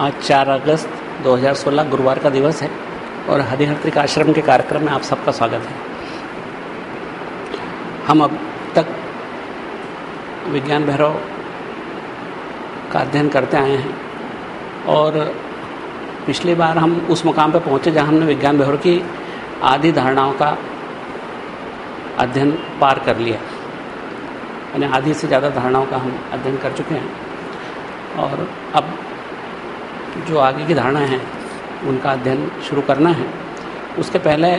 आज 4 अगस्त 2016 गुरुवार का दिवस है और हरिहर आश्रम के कार्यक्रम में आप सबका स्वागत है। हम अब तक विज्ञान भैरव का अध्ययन करते आए हैं और पिछली बार हम उस मुकाम पर पहुँचे जहाँ हमने विज्ञान भैरव की आदि धारणाओं का अध्ययन पार कर लिया। यानी आधी से ज़्यादा धारणाओं का हम अध्ययन कर चुके हैं। और अब जो आगे की धारणा है, उनका अध्ययन शुरू करना है। उसके पहले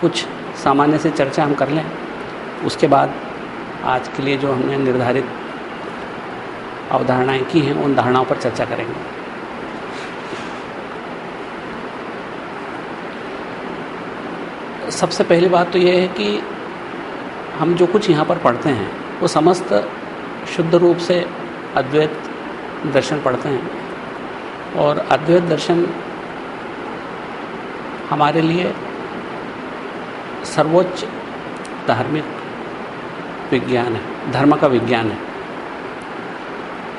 कुछ सामान्य से चर्चा हम कर लें। उसके बाद आज के लिए जो हमने निर्धारित अवधारणाएँ की हैं, उन धारणाओं पर चर्चा करेंगे। सबसे पहली बात तो ये है कि हम जो कुछ यहाँ पर पढ़ते हैं, वो समस्त शुद्ध रूप से अद्वैत दर्शन पढ़ते हैं। और अद्वैत दर्शन हमारे लिए सर्वोच्च धार्मिक विज्ञान है, धर्म का विज्ञान है।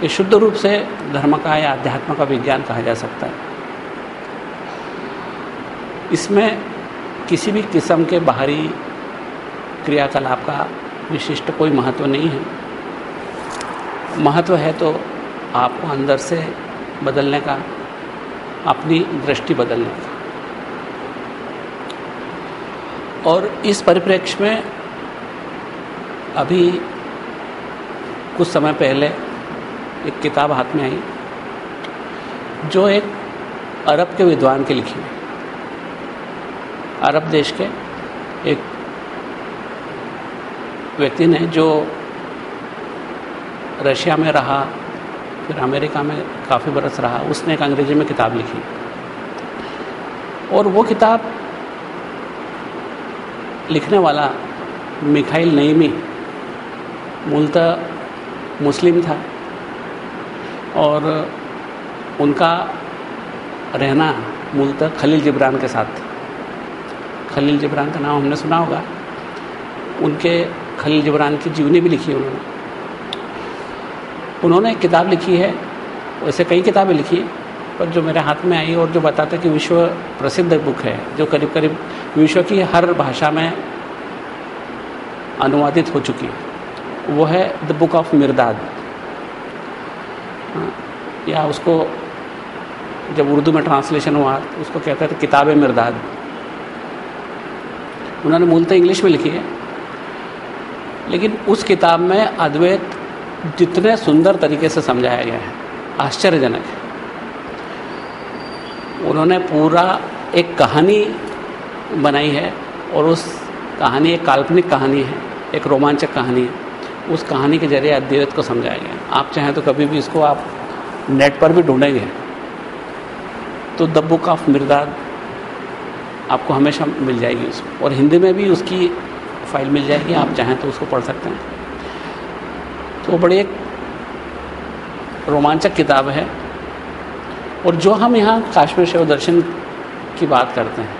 ये शुद्ध रूप से धर्म का या अध्यात्म का विज्ञान कहा जा सकता है। इसमें किसी भी किस्म के बाहरी क्रियाकलाप का विशिष्ट कोई महत्व नहीं है। महत्व है तो आपको अंदर से बदलने का, अपनी दृष्टि बदलने का। और इस परिप्रेक्ष्य में अभी कुछ समय पहले एक किताब हाथ में आई, जो एक अरब के विद्वान के लिखी हुई। अरब देश के एक व्यक्ति ने जो रशिया में रहा फिर अमेरिका में काफ़ी बरस रहा। उसने एक अंग्रेज़ी में किताब लिखी। और वो किताब लिखने वाला मिखाइल नईमी, मूलतः मुस्लिम था। और उनका रहना मूलतः खलील जिब्रान के साथ था। खलील जिब्रान का नाम हमने सुना होगा। उनके खलील जबरान की जीवनी भी लिखी उन्होंने। उन्होंने एक किताब लिखी है वैसे कई किताबें लिखी, पर जो मेरे हाथ में आई और जो बताते कि विश्व प्रसिद्ध बुक है, जो करीब करीब विश्व की हर भाषा में अनुवादित हो चुकी है, वो है द बुक ऑफ़ मिर्दाद या उसको जब उर्दू में ट्रांसलेशन हुआ तो उसको कहते थे किताब मिर्दाद। उन्होंने मूलतः इंग्लिश में लिखी है, लेकिन उस किताब में अद्वैत जितने सुंदर तरीके से समझाया गया है, आश्चर्यजनक है। उन्होंने पूरा एक कहानी बनाई है और उस कहानी एक काल्पनिक कहानी है, एक रोमांचक कहानी है। उस कहानी के ज़रिए अद्वैत को समझाया गया आप चाहें तो कभी भी इसको आप नेट पर भी ढूंढेंगे। तो द बुक ऑफ़ मिर्दाद आपको हमेशा मिल जाएगी उसमें। और हिंदी में भी उसकी फ़ाइल मिल जाएगी, आप चाहें तो उसको पढ़ सकते हैं। तो वो बड़ी एक रोमांचक किताब है। और जो हम यहाँ काश्मीर शिव दर्शन की बात करते हैं,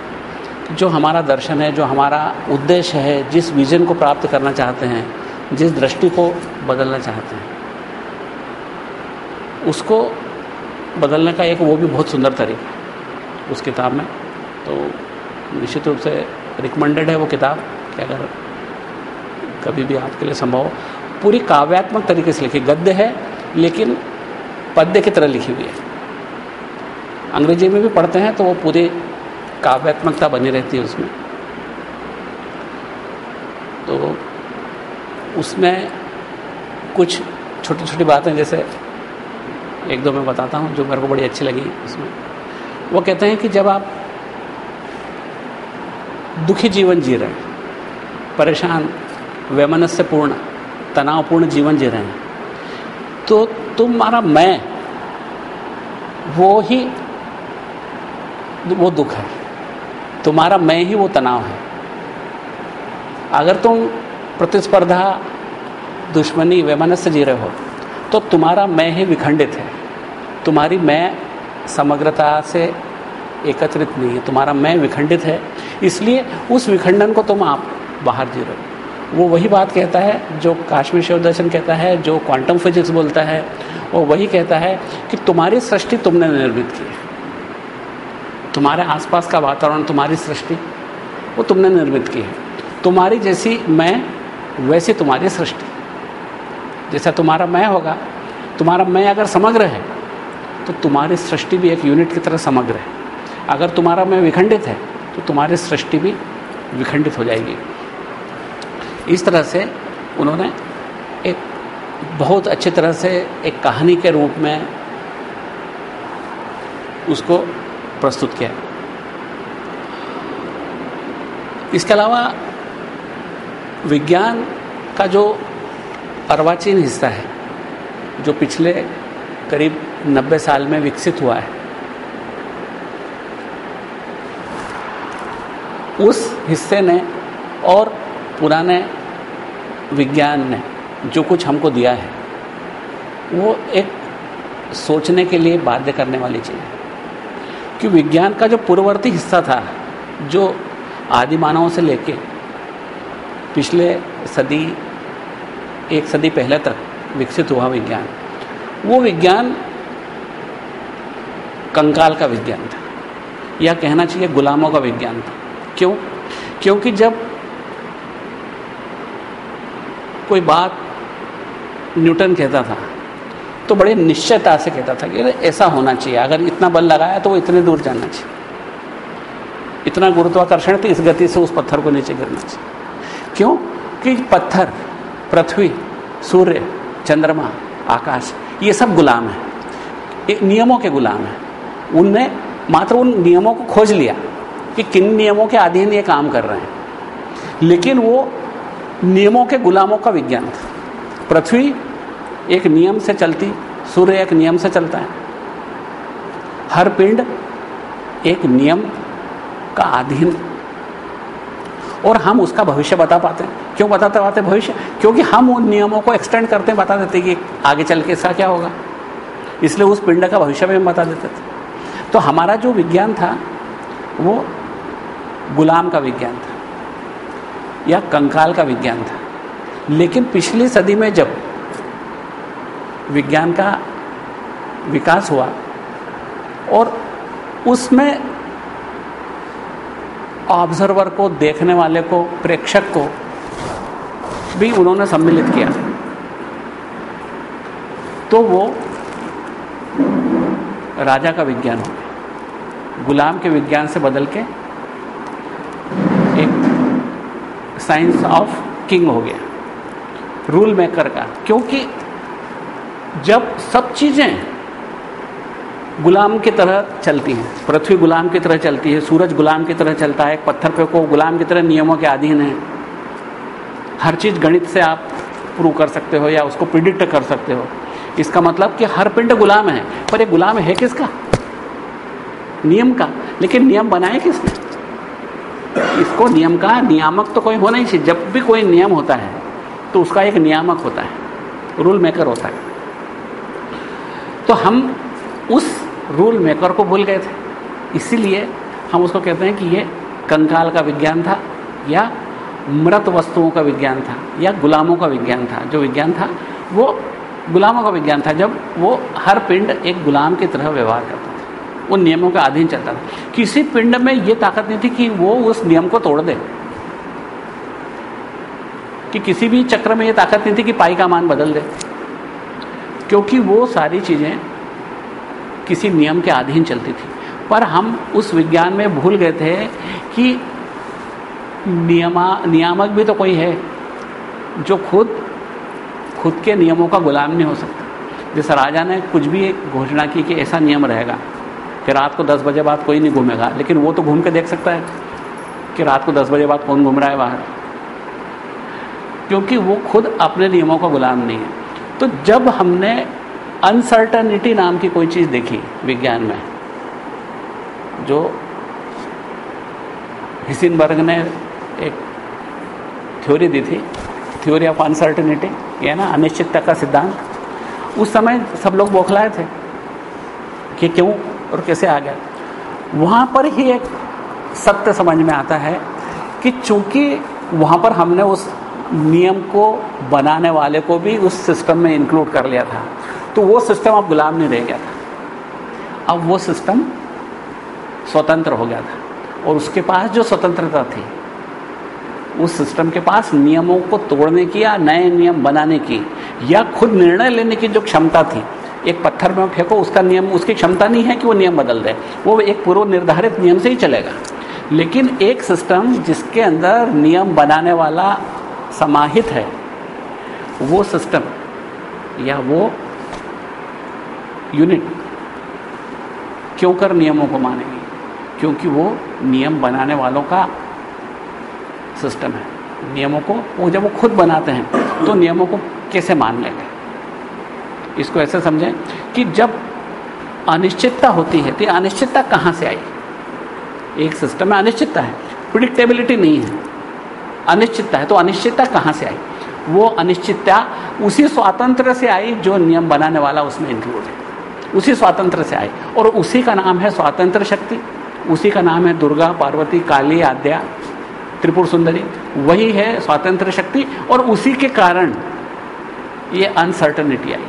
जो हमारा दर्शन है, जो हमारा उद्देश्य है, जिस विजन को प्राप्त करना चाहते हैं, जिस दृष्टि को बदलना चाहते हैं, उसको बदलने का एक वो भी बहुत सुंदर तरीका है उस किताब में। तो निश्चित रूप से रिकमेंडेड है वो किताब कि अगर कभी भी आपके लिए संभव पूरी काव्यात्मक तरीके से लिखी, गद्य है, लेकिन पद्य की तरह लिखी हुई है। अंग्रेज़ी में भी पढ़ते हैं तो वो पूरी काव्यात्मकता बनी रहती है उसमें। तो उसमें कुछ छोटी छोटी बातें, जैसे एक दो मैं बताता हूँ, जो मेरे को बड़ी अच्छी लगी उसमें। वो कहते हैं कि जब आप दुखी जीवन जी रहे हैं, परेशान वैमनस्य पूर्ण तनावपूर्ण जीवन जी रहे हैं। तो तुम्हारा मैं, वो ही, वो दुख है। तुम्हारा मैं ही वो तनाव है। अगर तुम प्रतिस्पर्धा, दुश्मनी, वैमनस्य जी रहे हो तो तुम्हारा मैं ही विखंडित है। तुम्हारी मैं समग्रता से एकत्रित नहीं है। तुम्हारा मैं विखंडित है। इसलिए उस विखंडन को तुम आप बाहर जी रहे वो वही बात कहता है जो काश्मीर शिव दर्शन कहता है, जो क्वांटम फिजिक्स बोलता है, वो वही कहता है कि तुम्हारी सृष्टि तुमने निर्मित की है। तुम्हारे आसपास का वातावरण, तुम्हारी सृष्टि, वो तुमने निर्मित की है। तुम्हारी जैसी मैं, वैसी तुम्हारी सृष्टि। जैसा तुम्हारा मैं होगा, तुम्हारा मैं अगर समग्र है तो तुम्हारी सृष्टि भी एक यूनिट की तरह समग्र है। अगर तुम्हारा मैं विखंडित है तो तुम्हारी सृष्टि भी विखंडित हो जाएगी। इस तरह से उन्होंने एक बहुत अच्छी तरह से एक कहानी के रूप में उसको प्रस्तुत किया। इसके अलावा विज्ञान का जो अर्वाचीन हिस्सा है, जो पिछले करीब 90 साल में विकसित हुआ है, उस हिस्से ने और पुराने विज्ञान ने जो कुछ हमको दिया है, वो एक सोचने के लिए बाध्य करने वाली चीज़ है। कि विज्ञान का जो पूर्ववर्ती हिस्सा था, जो आदि मानवों से लेके पिछले सदी, एक सदी पहले तक विकसित हुआ विज्ञान, वो विज्ञान कंकाल का विज्ञान था। या कहना चाहिए गुलामों का विज्ञान था। क्यों? क्योंकि जब कोई बात न्यूटन कहता था तो बड़े निश्चयता से कहता था कि ऐसा होना चाहिए, अगर इतना बल लगाया तो वो इतने दूर जाना चाहिए। इतना गुरुत्वाकर्षण तो इस गति से उस पत्थर को नीचे गिरना चाहिए। क्यों? कि पत्थर, पृथ्वी, सूर्य, चंद्रमा, आकाश, ये सब गुलाम है। एक नियमों के गुलाम है। उनने मात्र उन नियमों को खोज लिया कि किन नियमों के अधीन ये काम कर रहे हैं। लेकिन वो नियमों के गुलामों का विज्ञान था। पृथ्वी एक नियम से चलती, सूर्य एक नियम से चलता है। हर पिंड एक नियम का अधीन और हम उसका भविष्य बता पाते हैं। क्यों बताते पाते भविष्य? क्योंकि हम उन नियमों को एक्सटेंड करते हैं, बता देते कि आगे चल के इसका क्या होगा। इसलिए उस पिंड का भविष्य भी हम बता देते थे। तो हमारा जो विज्ञान था, वो गुलाम का विज्ञान था। या कंकाल का विज्ञान था। लेकिन पिछली सदी में जब विज्ञान का विकास हुआ और उसमें ऑब्जर्वर को, देखने वाले को, प्रेक्षक को भी उन्होंने सम्मिलित किया तो वो राजा का विज्ञान हो गया। गुलाम के विज्ञान से बदल के एक साइंस ऑफ़ किंग हो गया। रूल मेकर का। क्योंकि जब सब चीज़ें गुलाम की तरह चलती हैं, पृथ्वी गुलाम की तरह चलती है, सूरज गुलाम की तरह चलता है, पत्थर पे को गुलाम की तरह नियमों के अधीन है, हर चीज़ गणित से आप प्रूव कर सकते हो या उसको प्रिडिक्ट कर सकते हो। इसका मतलब कि हर पिंड गुलाम है। पर ये गुलाम है किसका? नियम का। लेकिन नियम बनाए किसने? इसको नियम का नियामक तो कोई होना ही चाहिए। जब भी कोई नियम होता है तो उसका एक नियामक होता है। रूल मेकर होता है। तो हम उस रूल मेकर को भूल गए थे। इसीलिए हम उसको कहते हैं कि ये कंकाल का विज्ञान था, या मृत वस्तुओं का विज्ञान था, या गुलामों का विज्ञान था। जो विज्ञान था, वो गुलामों का विज्ञान था, जब वो हर पिंड एक गुलाम की तरह व्यवहार करता उन नियमों के अधीन चलता था। किसी पिंड में ये ताकत नहीं थी कि वो उस नियम को तोड़ दे। कि किसी भी चक्र में ये ताकत नहीं थी कि पाई का मान बदल दे। क्योंकि वो सारी चीज़ें किसी नियम के अधीन चलती थी। पर हम उस विज्ञान में भूल गए थे कि नियमा, नियामक भी तो कोई है जो खुद खुद के नियमों का गुलाम नहीं हो सकता। जैसे राजा ने कुछ भी घोषणा की कि ऐसा नियम रहेगा। कि रात को दस बजे बाद कोई नहीं घूमेगा। लेकिन वो तो घूम के देख सकता है कि रात को दस बजे बाद कौन घूम रहा है बाहर। क्योंकि वो खुद अपने नियमों का गुलाम नहीं है। तो जब हमने अनसर्टनिटी नाम की कोई चीज़ देखी विज्ञान में, जो हिसिनबर्ग ने एक थ्योरी दी थी थ्योरी ऑफ़ अनसर्टनिटी ये ना अनिश्चितता का सिद्धांत, उस समय सब लोग बौखलाए थे कि क्यों और कैसे आ गया? वहाँ पर ही एक सत्य समझ में आता है कि चूँकि वहाँ पर हमने उस नियम को बनाने वाले को भी उस सिस्टम में इंक्लूड कर लिया था। तो वो सिस्टम अब गुलाम नहीं रह गया था। अब वो सिस्टम स्वतंत्र हो गया था। और उसके पास जो स्वतंत्रता थी, उस सिस्टम के पास नियमों को तोड़ने की या नए नियम बनाने की या खुद निर्णय लेने की जो क्षमता थी एक पत्थर में फेंको, उसका नियम, उसकी क्षमता नहीं है कि वो नियम बदल दे। वो एक पूर्व निर्धारित नियम से ही चलेगा। लेकिन एक सिस्टम जिसके अंदर नियम बनाने वाला समाहित है, वो सिस्टम या वो यूनिट क्यों कर नियमों को मानेगी? क्योंकि वो नियम बनाने वालों का सिस्टम है। नियमों को, वो जब वो खुद बनाते हैं तो नियमों को कैसे मान लेंगे इसको ऐसा समझें कि जब अनिश्चितता होती है तो अनिश्चितता कहाँ से आई? एक सिस्टम में अनिश्चितता है प्रिडिक्टेबिलिटी नहीं है। अनिश्चितता है तो अनिश्चितता कहाँ से आई? वो अनिश्चितता उसी स्वातंत्र से आई जो नियम बनाने वाला उसमें इंक्लूड है। उसी स्वातंत्र से आई, और उसी का नाम है स्वातंत्र शक्ति। उसी का नाम है दुर्गा, पार्वती, काली, आद्या, त्रिपुर सुंदरी। वही है स्वातंत्र शक्ति, और उसी के कारण ये अनसर्टनिटी आई।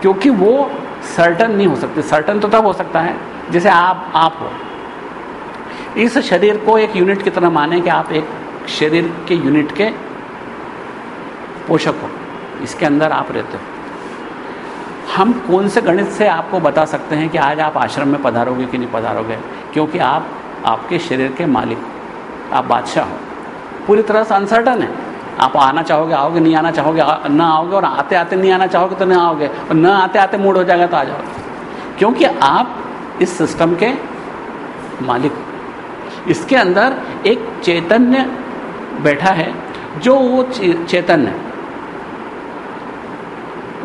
क्योंकि वो सर्टन नहीं हो सकते। सर्टन तो तब हो सकता है, जैसे आप आप हो। इस शरीर को एक यूनिट की तरह माने कि आप एक शरीर के यूनिट के पोषक हो। इसके अंदर आप रहते हो। हम कौन से गणित से आपको बता सकते हैं कि आज आप आश्रम में पधारोगे कि नहीं पधारोगे? क्योंकि आप, आपके शरीर के मालिक हो आप बादशाह हो। पूरी तरह से अनसर्टन है। आप आना चाहोगे, आओगे, नहीं आना चाहोगे ना आओगे और आते आते नहीं आना चाहोगे तो नहीं आओगे। और न आते आते मूड हो जाएगा तो आ जाओगे क्योंकि आप इस सिस्टम के मालिक इसके अंदर एक चैतन्य बैठा है, जो वो चैतन्य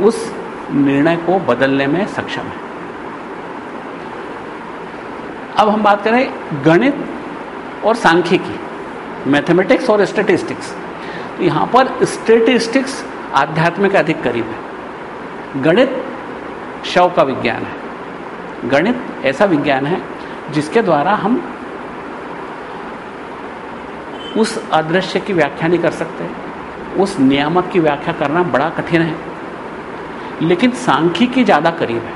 उस निर्णय को बदलने में सक्षम है। अब हम बात करें गणित और सांख्यिकी मैथमेटिक्स और स्टेटिस्टिक्स यहाँ पर स्टेटिस्टिक्स आध्यात्म के अधिक करीब है। गणित शव का विज्ञान है। गणित ऐसा विज्ञान है जिसके द्वारा हम उस अदृश्य की व्याख्या नहीं कर सकते। उस नियामक की व्याख्या करना बड़ा कठिन है। लेकिन सांख्यिकी ज़्यादा करीब है।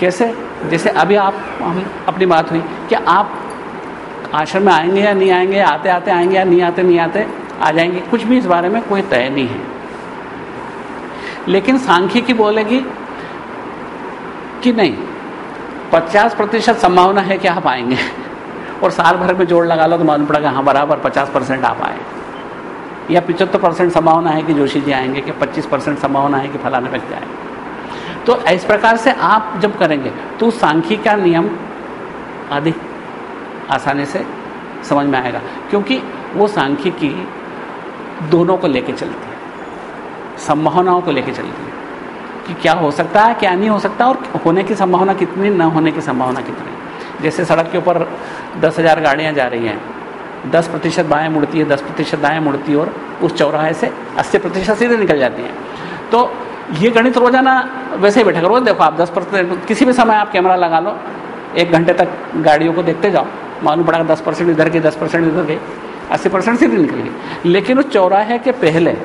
कैसे? जैसे अभी आप, हम अपनी बात हुई कि आप आश्रम में आएँगे या नहीं आएँगे आते आते आएँगे या नहीं आते नहीं आते आ जाएँगे। कुछ भी इस बारे में कोई तय नहीं है। लेकिन सांख्यिकी बोलेगी कि नहीं, पचास प्रतिशत संभावना है कि आप आएँगे। और साल भर में जोड़ लगा लो तो मालूम पड़ेगा हाँ बराबर पचास परसेंट आप आए। या पिचहत्तर परसेंट संभावना है कि जोशी जी आएँगे, कि पच्चीस परसेंट संभावना है कि फलाने व्यक्ति आएँगे तो इस प्रकार से आप जब करेंगे तो सांख्यिक का नियम अधिक आसानी से समझ में आएगा। क्योंकि वो सांख्यिकी दोनों को लेके चलती है। संभावनाओं को लेके चलती है कि क्या हो सकता है, क्या नहीं हो सकता, और होने की संभावना कितनी, न होने की संभावना कितनी। जैसे सड़क के ऊपर दस हज़ार गाड़ियाँ जा रही हैं, दस प्रतिशत बाएँ मुड़ती है, दस प्रतिशत दाएँ मुड़ती है, और उस चौराहे से अस्सी प्रतिशत सीधे निकल जाती हैं। तो ये गणित रोज़ाना वैसे ही बैठा करो, देखो आप दस प्रतिशत, किसी भी समय आप कैमरा लगा लो, एक घंटे तक गाड़ियों को देखते जाओ, मालूम पड़ा दस परसेंट इधर गई दस परसेंट इधर गई अस्सी परसेंट सीधी निकल गई लेकिन उस चौराहे के पहले,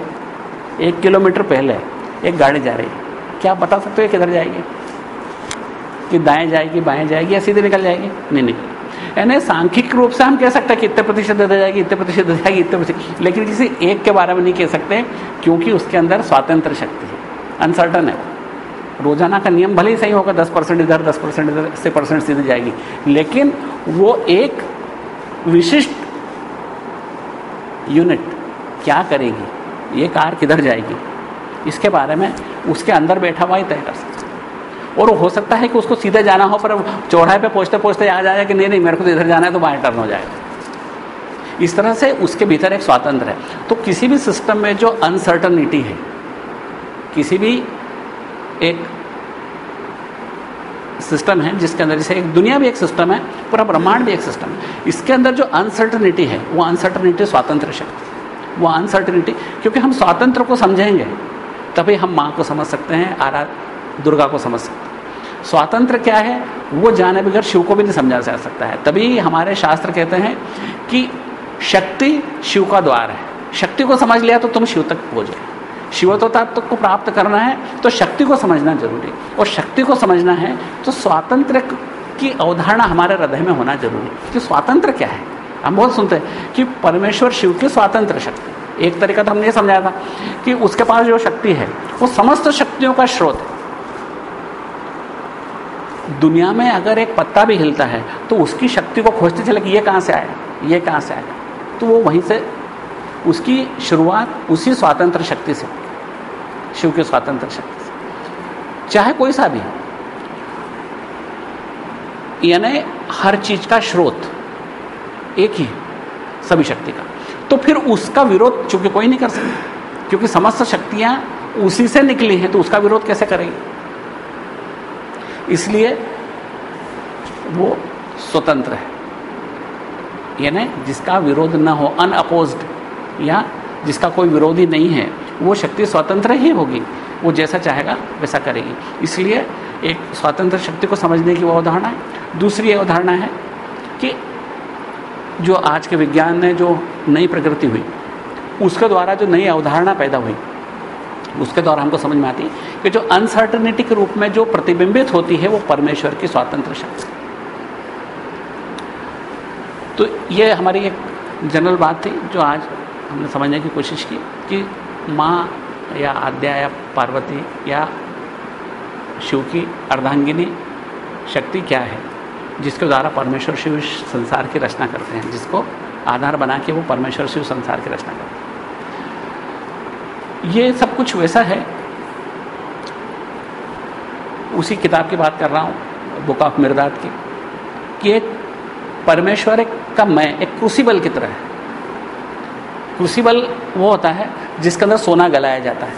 एक किलोमीटर पहले, एक गाड़ी जा रही है। क्या आप बता सकते हो किधर जाएगी? कि दाएँ जाएगी, बाएँ जाएगी या सीधे निकल जाएगी? नहीं निकल। यानी सांख्यिक रूप से हम कह सकते हैं कि इतने प्रतिशत दे जाएगी, इतने प्रतिशत दे जाएगी, इतने प्रतिशत। लेकिन किसी एक के बारे में नहीं कह सकते, क्योंकि उसके अंदर स्वातंत्र शक्ति है अनसर्टन है रोज़ाना का नियम भले ही सही होगा, दस परसेंट इधर, दस परसेंट इधर, अस्सी परसेंट सीधे जाएगी। लेकिन वो एक विशिष्ट यूनिट क्या करेगी? ये कार किधर जाएगी? इसके बारे में उसके अंदर बैठा हुआ ही तय कर सकता और हो सकता है कि उसको सीधे जाना हो, पर चौराहे पे पहुँचते पहुँचते याद आया कि नहीं नहीं, मेरे को तो इधर जाना है तो बाएँ टर्न हो जाएगा। इस तरह से उसके भीतर एक स्वातंत्र है। तो किसी भी सिस्टम में जो अनसर्टनिटी है, किसी भी एक सिस्टम है, जिसके अंदर जैसे एक दुनिया भी एक सिस्टम है, पूरा ब्रह्मांड भी एक सिस्टम है। इसके अंदर जो अनसर्टनिटी है, वो अनसर्टनिटी स्वातंत्र शक्ति। वो अनसर्टनिटी क्योंकि हम स्वातंत्र को समझेंगे, तभी हम माँ को समझ सकते हैं, आरा, दुर्गा को समझ सकते हैं। स्वातंत्र क्या है? वो जाने बगैर शिव को भी नहीं समझा जा सकता है। तभी हमारे शास्त्र कहते हैं कि शक्ति शिव का द्वार है। शक्ति को समझ लिया तो तुम शिव तक पहुँच गए शिवत्व तत्व को प्राप्त करना है तो शक्ति को समझना ज़रूरी। और शक्ति को समझना है तो स्वातंत्र की अवधारणा हमारे हृदय में होना ज़रूरी। कि स्वातंत्र क्या है? हम बहुत सुनते हैं कि परमेश्वर शिव की स्वातंत्र शक्ति। एक तरीका तो हमने ये समझाया था कि उसके पास जो शक्ति है, वो समस्त शक्तियों का स्रोत है। दुनिया में अगर एक पत्ता भी हिलता है तो उसकी शक्ति को खोजते चले कि ये कहाँ से आया? ये कहाँ से आया? तो वो वहीं से उसकी शुरुआत उसी स्वतंत्र शक्ति से शिव की स्वतंत्र शक्ति से। चाहे कोई सा भी यानी हर चीज़ का स्रोत एक ही सभी शक्ति का। तो फिर उसका विरोध चूँकि कोई नहीं कर सकता, क्योंकि समस्त शक्तियाँ उसी से निकली हैं तो उसका विरोध कैसे करेगी? इसलिए वो स्वतंत्र है। यानी जिसका विरोध ना हो अनअपोज्ड या जिसका कोई विरोधी नहीं है, वो शक्ति स्वतंत्र ही होगी। वो जैसा चाहेगा, वैसा करेगी। इसलिए एक स्वतंत्र शक्ति को समझने की वो अवधारणा है। दूसरी अवधारणा है कि जो आज के विज्ञान ने जो नई प्रकृति हुई, उसके द्वारा जो नई अवधारणा पैदा हुई, उसके द्वारा हमको समझ में आती है कि जो अनसर्टनिटी के रूप में जो प्रतिबिंबित होती है, वो परमेश्वर की स्वतंत्र शक्ति। तो ये हमारी एक जनरल बात थी जो आज हमने समझने की कोशिश की कि माँ या आद्या या पार्वती या शिव की अर्धांगिनी शक्ति क्या है, जिसके द्वारा परमेश्वर शिव संसार की रचना करते हैं, जिसको आधार बना के वो परमेश्वर शिव संसार की रचना करते हैं। ये सब कुछ वैसा है। उसी किताब की बात कर रहा हूँ, बुक ऑफ़ मिर्दात की, कि एक परमेश्वर का मैं, एक क्रूसिबल की तरह है। क्रूसिबल वो होता है, जिसके अंदर सोना गलाया जाता है।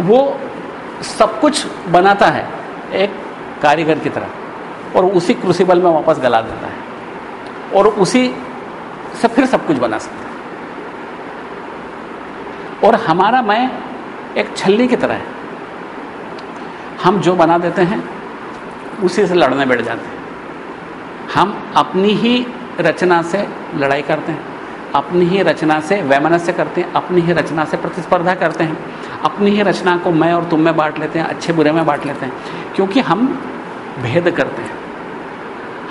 वो सब कुछ बनाता है एक कारीगर की तरह, और उसी क्रूसिबल में वापस गला देता है, और उसी से फिर सब कुछ बना सकता है। और हमारा मैं एक छल्ली की तरह है। हम जो बना देते हैं, उसी से लड़ने बैठ जाते हैं। हम अपनी ही रचना से लड़ाई करते हैं, अपनी ही रचना से वैमनस्य करते हैं, अपनी ही रचना से प्रतिस्पर्धा करते हैं, अपनी ही रचना को मैं और तुम में बांट लेते हैं, अच्छे बुरे में बांट लेते हैं, क्योंकि हम भेद करते हैं।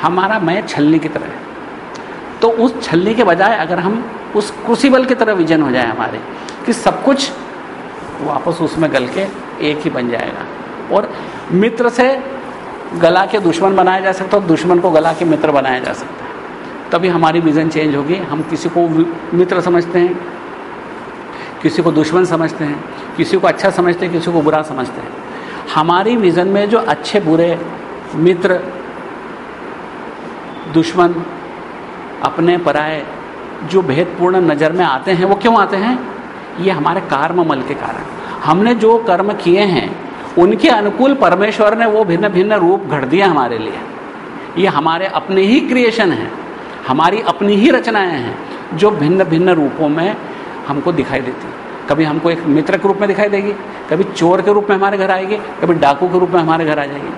हमारा मैं छलनी की तरह है। तो उस छलनी के बजाय अगर हम उस क्रूसिबल की तरह विजन हो जाए हमारे, कि सब कुछ वापस उसमें गल के एक ही बन जाएगा। और मित्र से गला के दुश्मन बनाया जा सकता है और दुश्मन को गला के मित्र बनाया जा सकता है। तभी हमारी विज़न चेंज होगी। हम किसी को मित्र समझते हैं, किसी को दुश्मन समझते हैं, किसी को अच्छा समझते हैं, किसी को बुरा समझते हैं। हमारी विज़न में जो अच्छे, बुरे मित्र, दुश्मन अपने पराए, जो भेदपूर्ण नज़र में आते हैं, वो क्यों आते हैं? ये हमारे कर्म मल के कारण। हमने जो कर्म किए हैं उनके अनुकूल परमेश्वर ने वो भिन्न भिन्न रूप घट दिया हमारे लिए। ये हमारे अपने ही क्रिएशन हैं, हमारी अपनी ही रचनाएँ हैं, जो भिन्न भिन्न रूपों में हमको दिखाई देती कभी हमको एक मित्र के रूप में दिखाई देगी, कभी चोर के रूप में हमारे घर आएगी, कभी डाकू के रूप में हमारे घर आ जाएगी,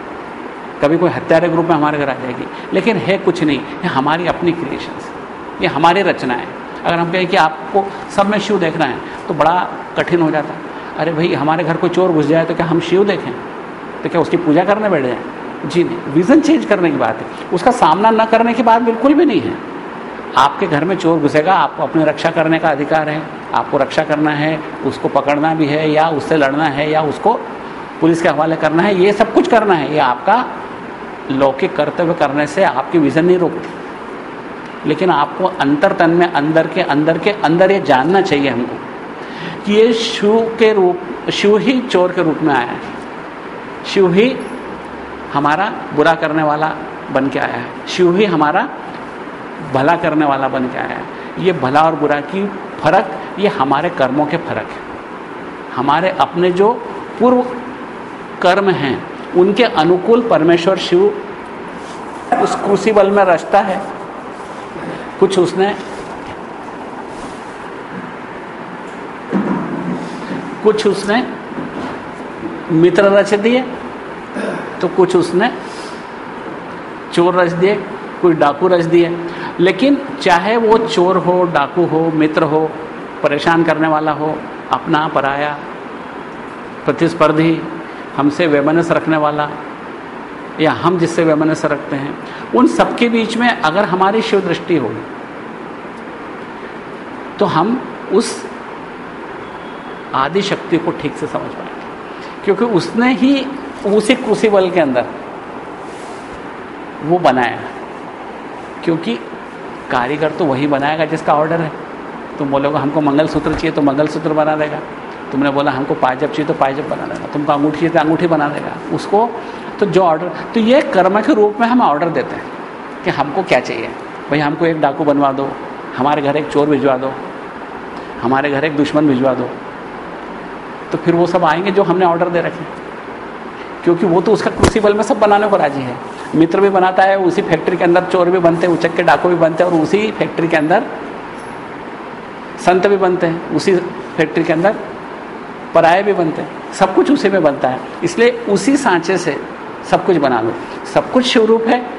कभी कोई हत्यारे के रूप में हमारे घर आ जाएगी। लेकिन है कुछ नहीं, ये हमारी अपनी क्रिएशन ये हमारी रचनाएँ अगर हम कहें कि आपको सब में शिव देखना है तो बड़ा कठिन हो जाता है। अरे भाई, हमारे घर कोई चोर घुस जाए तो क्या हम शिव देखें? तो क्या उसकी पूजा करने बैठ जाए? जी नहीं विज़न चेंज करने की बात है। उसका सामना न करने की बात बिल्कुल भी नहीं है। आपके घर में चोर घुसेगा, आपको अपनी रक्षा करने का अधिकार है, आपको रक्षा करना है, उसको पकड़ना भी है, या उससे लड़ना है, या उसको पुलिस के हवाले करना है, ये सब कुछ करना है। ये आपका लौकिक कर्तव्य करने से आपकी विज़न नहीं रोकती। लेकिन आपको अंतर तन में, अंदर के अंदर के, अंदर ये जानना चाहिए हमको। कि ये शिव के रूप शिव ही चोर के रूप में आया है। शिव ही हमारा बुरा करने वाला बन के आया है। शिव ही हमारा भला करने वाला बन के आया है। ये भला और बुरा की फ़र्क, ये हमारे कर्मों के फ़र्क है। हमारे अपने जो पूर्व कर्म हैं, उनके अनुकूल परमेश्वर शिव उस कुर्सी बल में रचता है। कुछ उसने कुछ उसने मित्र रच दिए तो कुछ उसने चोर रच दिए, कोई डाकू रच दिए। लेकिन चाहे वो चोर हो, डाकू हो, मित्र हो, परेशान करने वाला हो, अपना पराया, प्रतिस्पर्धी, हमसे वेमनस रखने वाला, या हम जिससे वेमनस रखते हैं, उन सबके बीच में अगर हमारी शिव दृष्टि होगी तो हम उस आदि शक्ति को ठीक से समझ पाएँगे क्योंकि उसने ही उसी क्रूसिबल के अंदर वो बनाया क्योंकि कारीगर तो वही बनाएगा जिसका ऑर्डर है। तुम बोलोगे, हमको मंगलसूत्र चाहिए तो मंगलसूत्र बना देगा। तुमने बोला, हमको पायजब चाहिए तो पायजब बना देगा। तुमको अंगूठी चाहिए तो अंगूठी बना देगा। उसको तो जो ऑर्डर तो ये कर्म के रूप में हम ऑर्डर देते हैं कि हमको क्या चाहिए। भाई, हमको एक डाकू बनवा दो, हमारे घर एक चोर भिजवा दो, हमारे घर एक दुश्मन भिजवा दो। तो फिर वो सब आएँगे जो हमने ऑर्डर दे रखे। क्योंकि वो तो उसका क्रूसिबल में सब बनाने को राज़ी है। मित्र भी बनाता है, उसी फैक्ट्री के अंदर चोर भी बनते हैं, उचक के डाकू भी बनते हैं और उसी फैक्ट्री के अंदर संत भी बनते हैं, उसी फैक्ट्री के अंदर पराये भी बनते हैं। सब कुछ उसी में बनता है। इसलिए उसी सांचे से सब कुछ बना लो। सब कुछ शिवरूप है।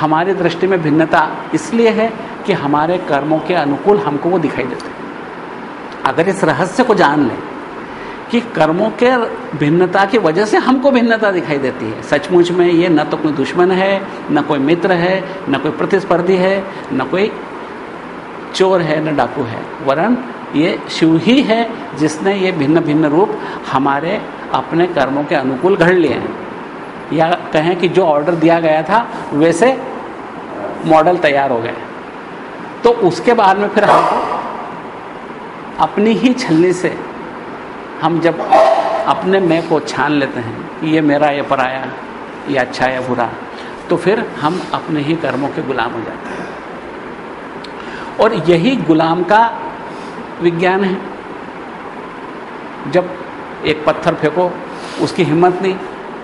हमारी दृष्टि में भिन्नता इसलिए है कि हमारे कर्मों के अनुकूल हमको वो दिखाई देते हैं। अगर इस रहस्य को जान लें कि कर्मों के भिन्नता की वजह से हमको भिन्नता दिखाई देती है। सचमुच में ये न तो कोई दुश्मन है, न कोई मित्र है, न कोई प्रतिस्पर्धी है, न कोई चोर है, न डाकू है। वरन ये शिव ही है जिसने ये भिन्न भिन्न रूप हमारे अपने कर्मों के अनुकूल घड़ लिए हैं। या कहें कि जो ऑर्डर दिया गया था, वैसे मॉडल तैयार हो गए। तो उसके बाद में फिर हमको अपनी ही छलनी से हम जब अपने मैं को छान लेते हैं कि ये मेरा, ये पराया, ये अच्छा या बुरा तो फिर हम अपने ही कर्मों के गुलाम हो जाते हैं। और यही गुलाम का विज्ञान है। जब एक पत्थर फेंको, उसकी हिम्मत नहीं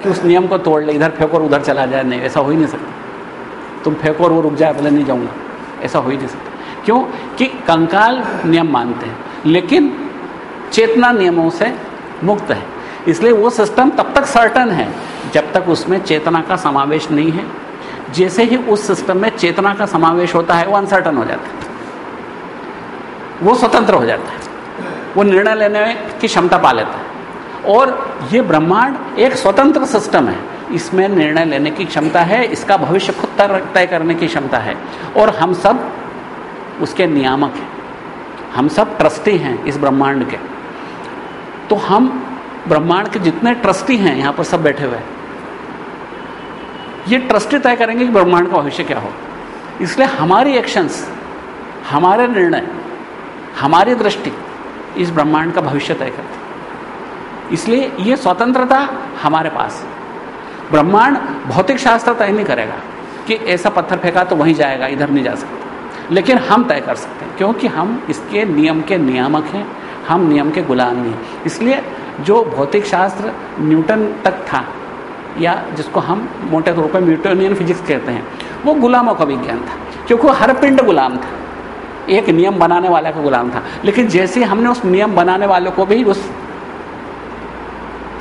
कि उस नियम को तोड़ ले, इधर फेंको और उधर चला जाए। नहीं, ऐसा हो ही नहीं सकता। तुम फेंको और वो रुक जाए, पहले नहीं जाऊँगा। ऐसा हो ही नहीं सकता। क्यों? कि कंकाल नियम मानते हैं। लेकिन चेतना नियमों से मुक्त है। इसलिए वो सिस्टम तब तक सर्टन है, जब तक उसमें चेतना का समावेश नहीं है। जैसे ही उस सिस्टम में चेतना का समावेश होता है, वो अनसर्टन हो जाता है। वो स्वतंत्र हो जाता है। वो निर्णय लेने की क्षमता पा लेता है। और ये ब्रह्मांड एक स्वतंत्र सिस्टम है। इसमें निर्णय लेने की क्षमता है, इसका भविष्य खुद तय करने की क्षमता है। और हम सब उसके नियामक हैं। हम सब ट्रस्टी हैं इस ब्रह्मांड के। तो हम ब्रह्मांड के जितने ट्रस्टी हैं, यहाँ पर सब बैठे हुए ये ट्रस्टी तय करेंगे कि ब्रह्मांड का भविष्य क्या हो। इसलिए हमारी एक्शंस हमारे निर्णय, हमारी दृष्टि इस ब्रह्मांड का भविष्य तय करती इसलिए ये स्वतंत्रता हमारे पास ब्रह्मांड भौतिक शास्त्र तय नहीं करेगा कि ऐसा पत्थर फेंका तो वहीं जाएगा, इधर नहीं जा सकता। लेकिन हम तय कर सकते हैं, क्योंकि हम इसके नियम के नियामक हैं। हम नियम के गुलाम नहीं इसलिए जो भौतिक शास्त्र न्यूटन तक था, या जिसको हम मोटे तौर पर न्यूटोनियन फिजिक्स कहते हैं, वो गुलामों का विज्ञान था। क्योंकि हर पिंड गुलाम था। एक नियम बनाने वाले का गुलाम था। लेकिन जैसे हमने उस नियम बनाने वालों को भी उस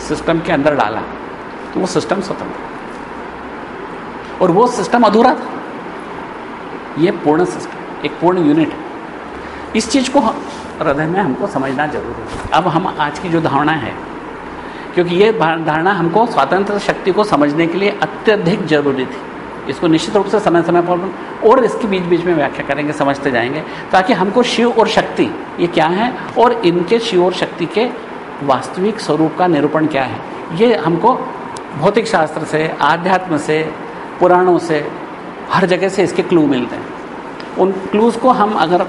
सिस्टम के अंदर डाला तो वो सिस्टम स्वतंत्र और वो सिस्टम अधूरा था। ये पूर्ण सिस्टम, एक पूर्ण यूनिट इस चीज़ को हृदय में हमको समझना ज़रूरी है। अब हम आज की जो धारणा है, क्योंकि ये धारणा हमको स्वतंत्र शक्ति को समझने के लिए अत्यधिक ज़रूरी थी। इसको निश्चित रूप से समय समय पर और इसके बीच बीच में व्याख्या करेंगे, समझते जाएँगे, ताकि हमको शिव और शक्ति, ये क्या है, और इनके शिव और शक्ति के वास्तविक स्वरूप का निरूपण क्या है, ये हमको भौतिक शास्त्र से, आध्यात्म से, पुराणों से, हर जगह से इसके क्लू मिलते हैं। उन क्लूज को हम अगर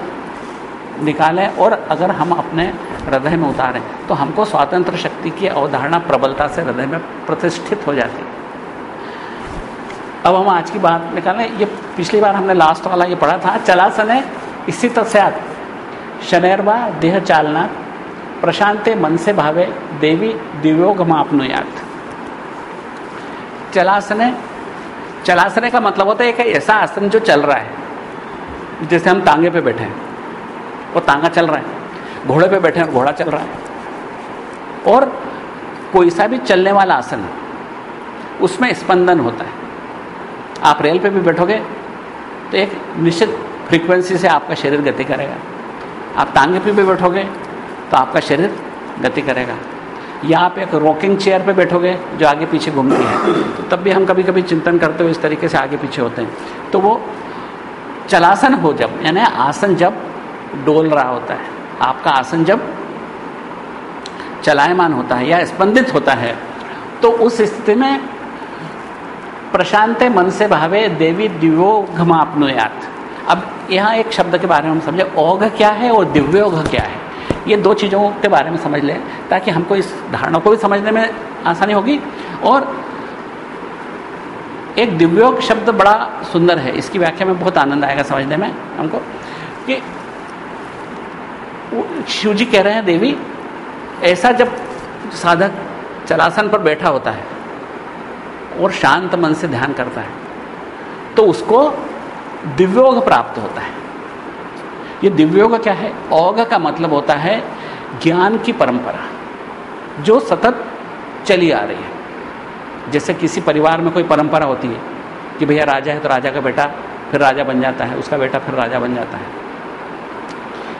निकालें और अगर हम अपने हृदय में उतारें तो हमको स्वातंत्र शक्ति की अवधारणा प्रबलता से हृदय में प्रतिष्ठित हो जाती है। अब हम आज की बात निकालें, ये पिछली बार हमने लास्ट वाला ये पढ़ा था चलासने इसी तस्यात शनैर्वा देह चालना, प्रशांते मन से भावे, देवी दिव्योग मापनुयात चलासने चलासने का मतलब होता है, एक ऐसा आसन जो चल रहा है, जैसे हम तांगे पे बैठे हैं। वो तांगा चल रहा है। घोड़े पे बैठे हैं, घोड़ा चल रहा है। और कोई सा भी चलने वाला आसन, उसमें स्पंदन होता है। आप रेल पे भी बैठोगे तो एक निश्चित फ्रीक्वेंसी से आपका शरीर गति करेगा। आप तांगे पे भी बैठोगे तो आपका शरीर गति करेगा। या आप एक रॉकिंग चेयर पे बैठोगे, जो आगे पीछे घूमती है तो तब भी हम कभी कभी चिंतन करते हुए इस तरीके से आगे पीछे होते हैं। तो वो चलासन हो जब, यानी आसन जब डोल रहा होता है। आपका आसन जब चलायमान होता है या स्पंदित होता है तो उस स्थिति में प्रशांत मन से भावे, देवी दिव्यो घमापनुयात अब यहाँ एक शब्द के बारे में हम समझे, ओघ क्या है और दिव्योघ क्या है? ये दो चीज़ों के बारे में समझ लें, ताकि हमको इस धारणा को भी समझने में आसानी होगी। और एक दिव्योग शब्द बड़ा सुंदर है, इसकी व्याख्या में बहुत आनंद आएगा समझने में हमको, कि शिव जी कह रहे हैं, देवी, ऐसा जब साधक चलासन पर बैठा होता है और शांत मन से ध्यान करता है तो उसको दिव्योग प्राप्त होता है। ये दिव्योग क्या है? औग का मतलब होता है ज्ञान की परंपरा, जो सतत चली आ रही है। जैसे किसी परिवार में कोई परंपरा होती है कि भैया राजा है तो राजा का बेटा, फिर राजा बन जाता है, उसका बेटा फिर राजा बन जाता है।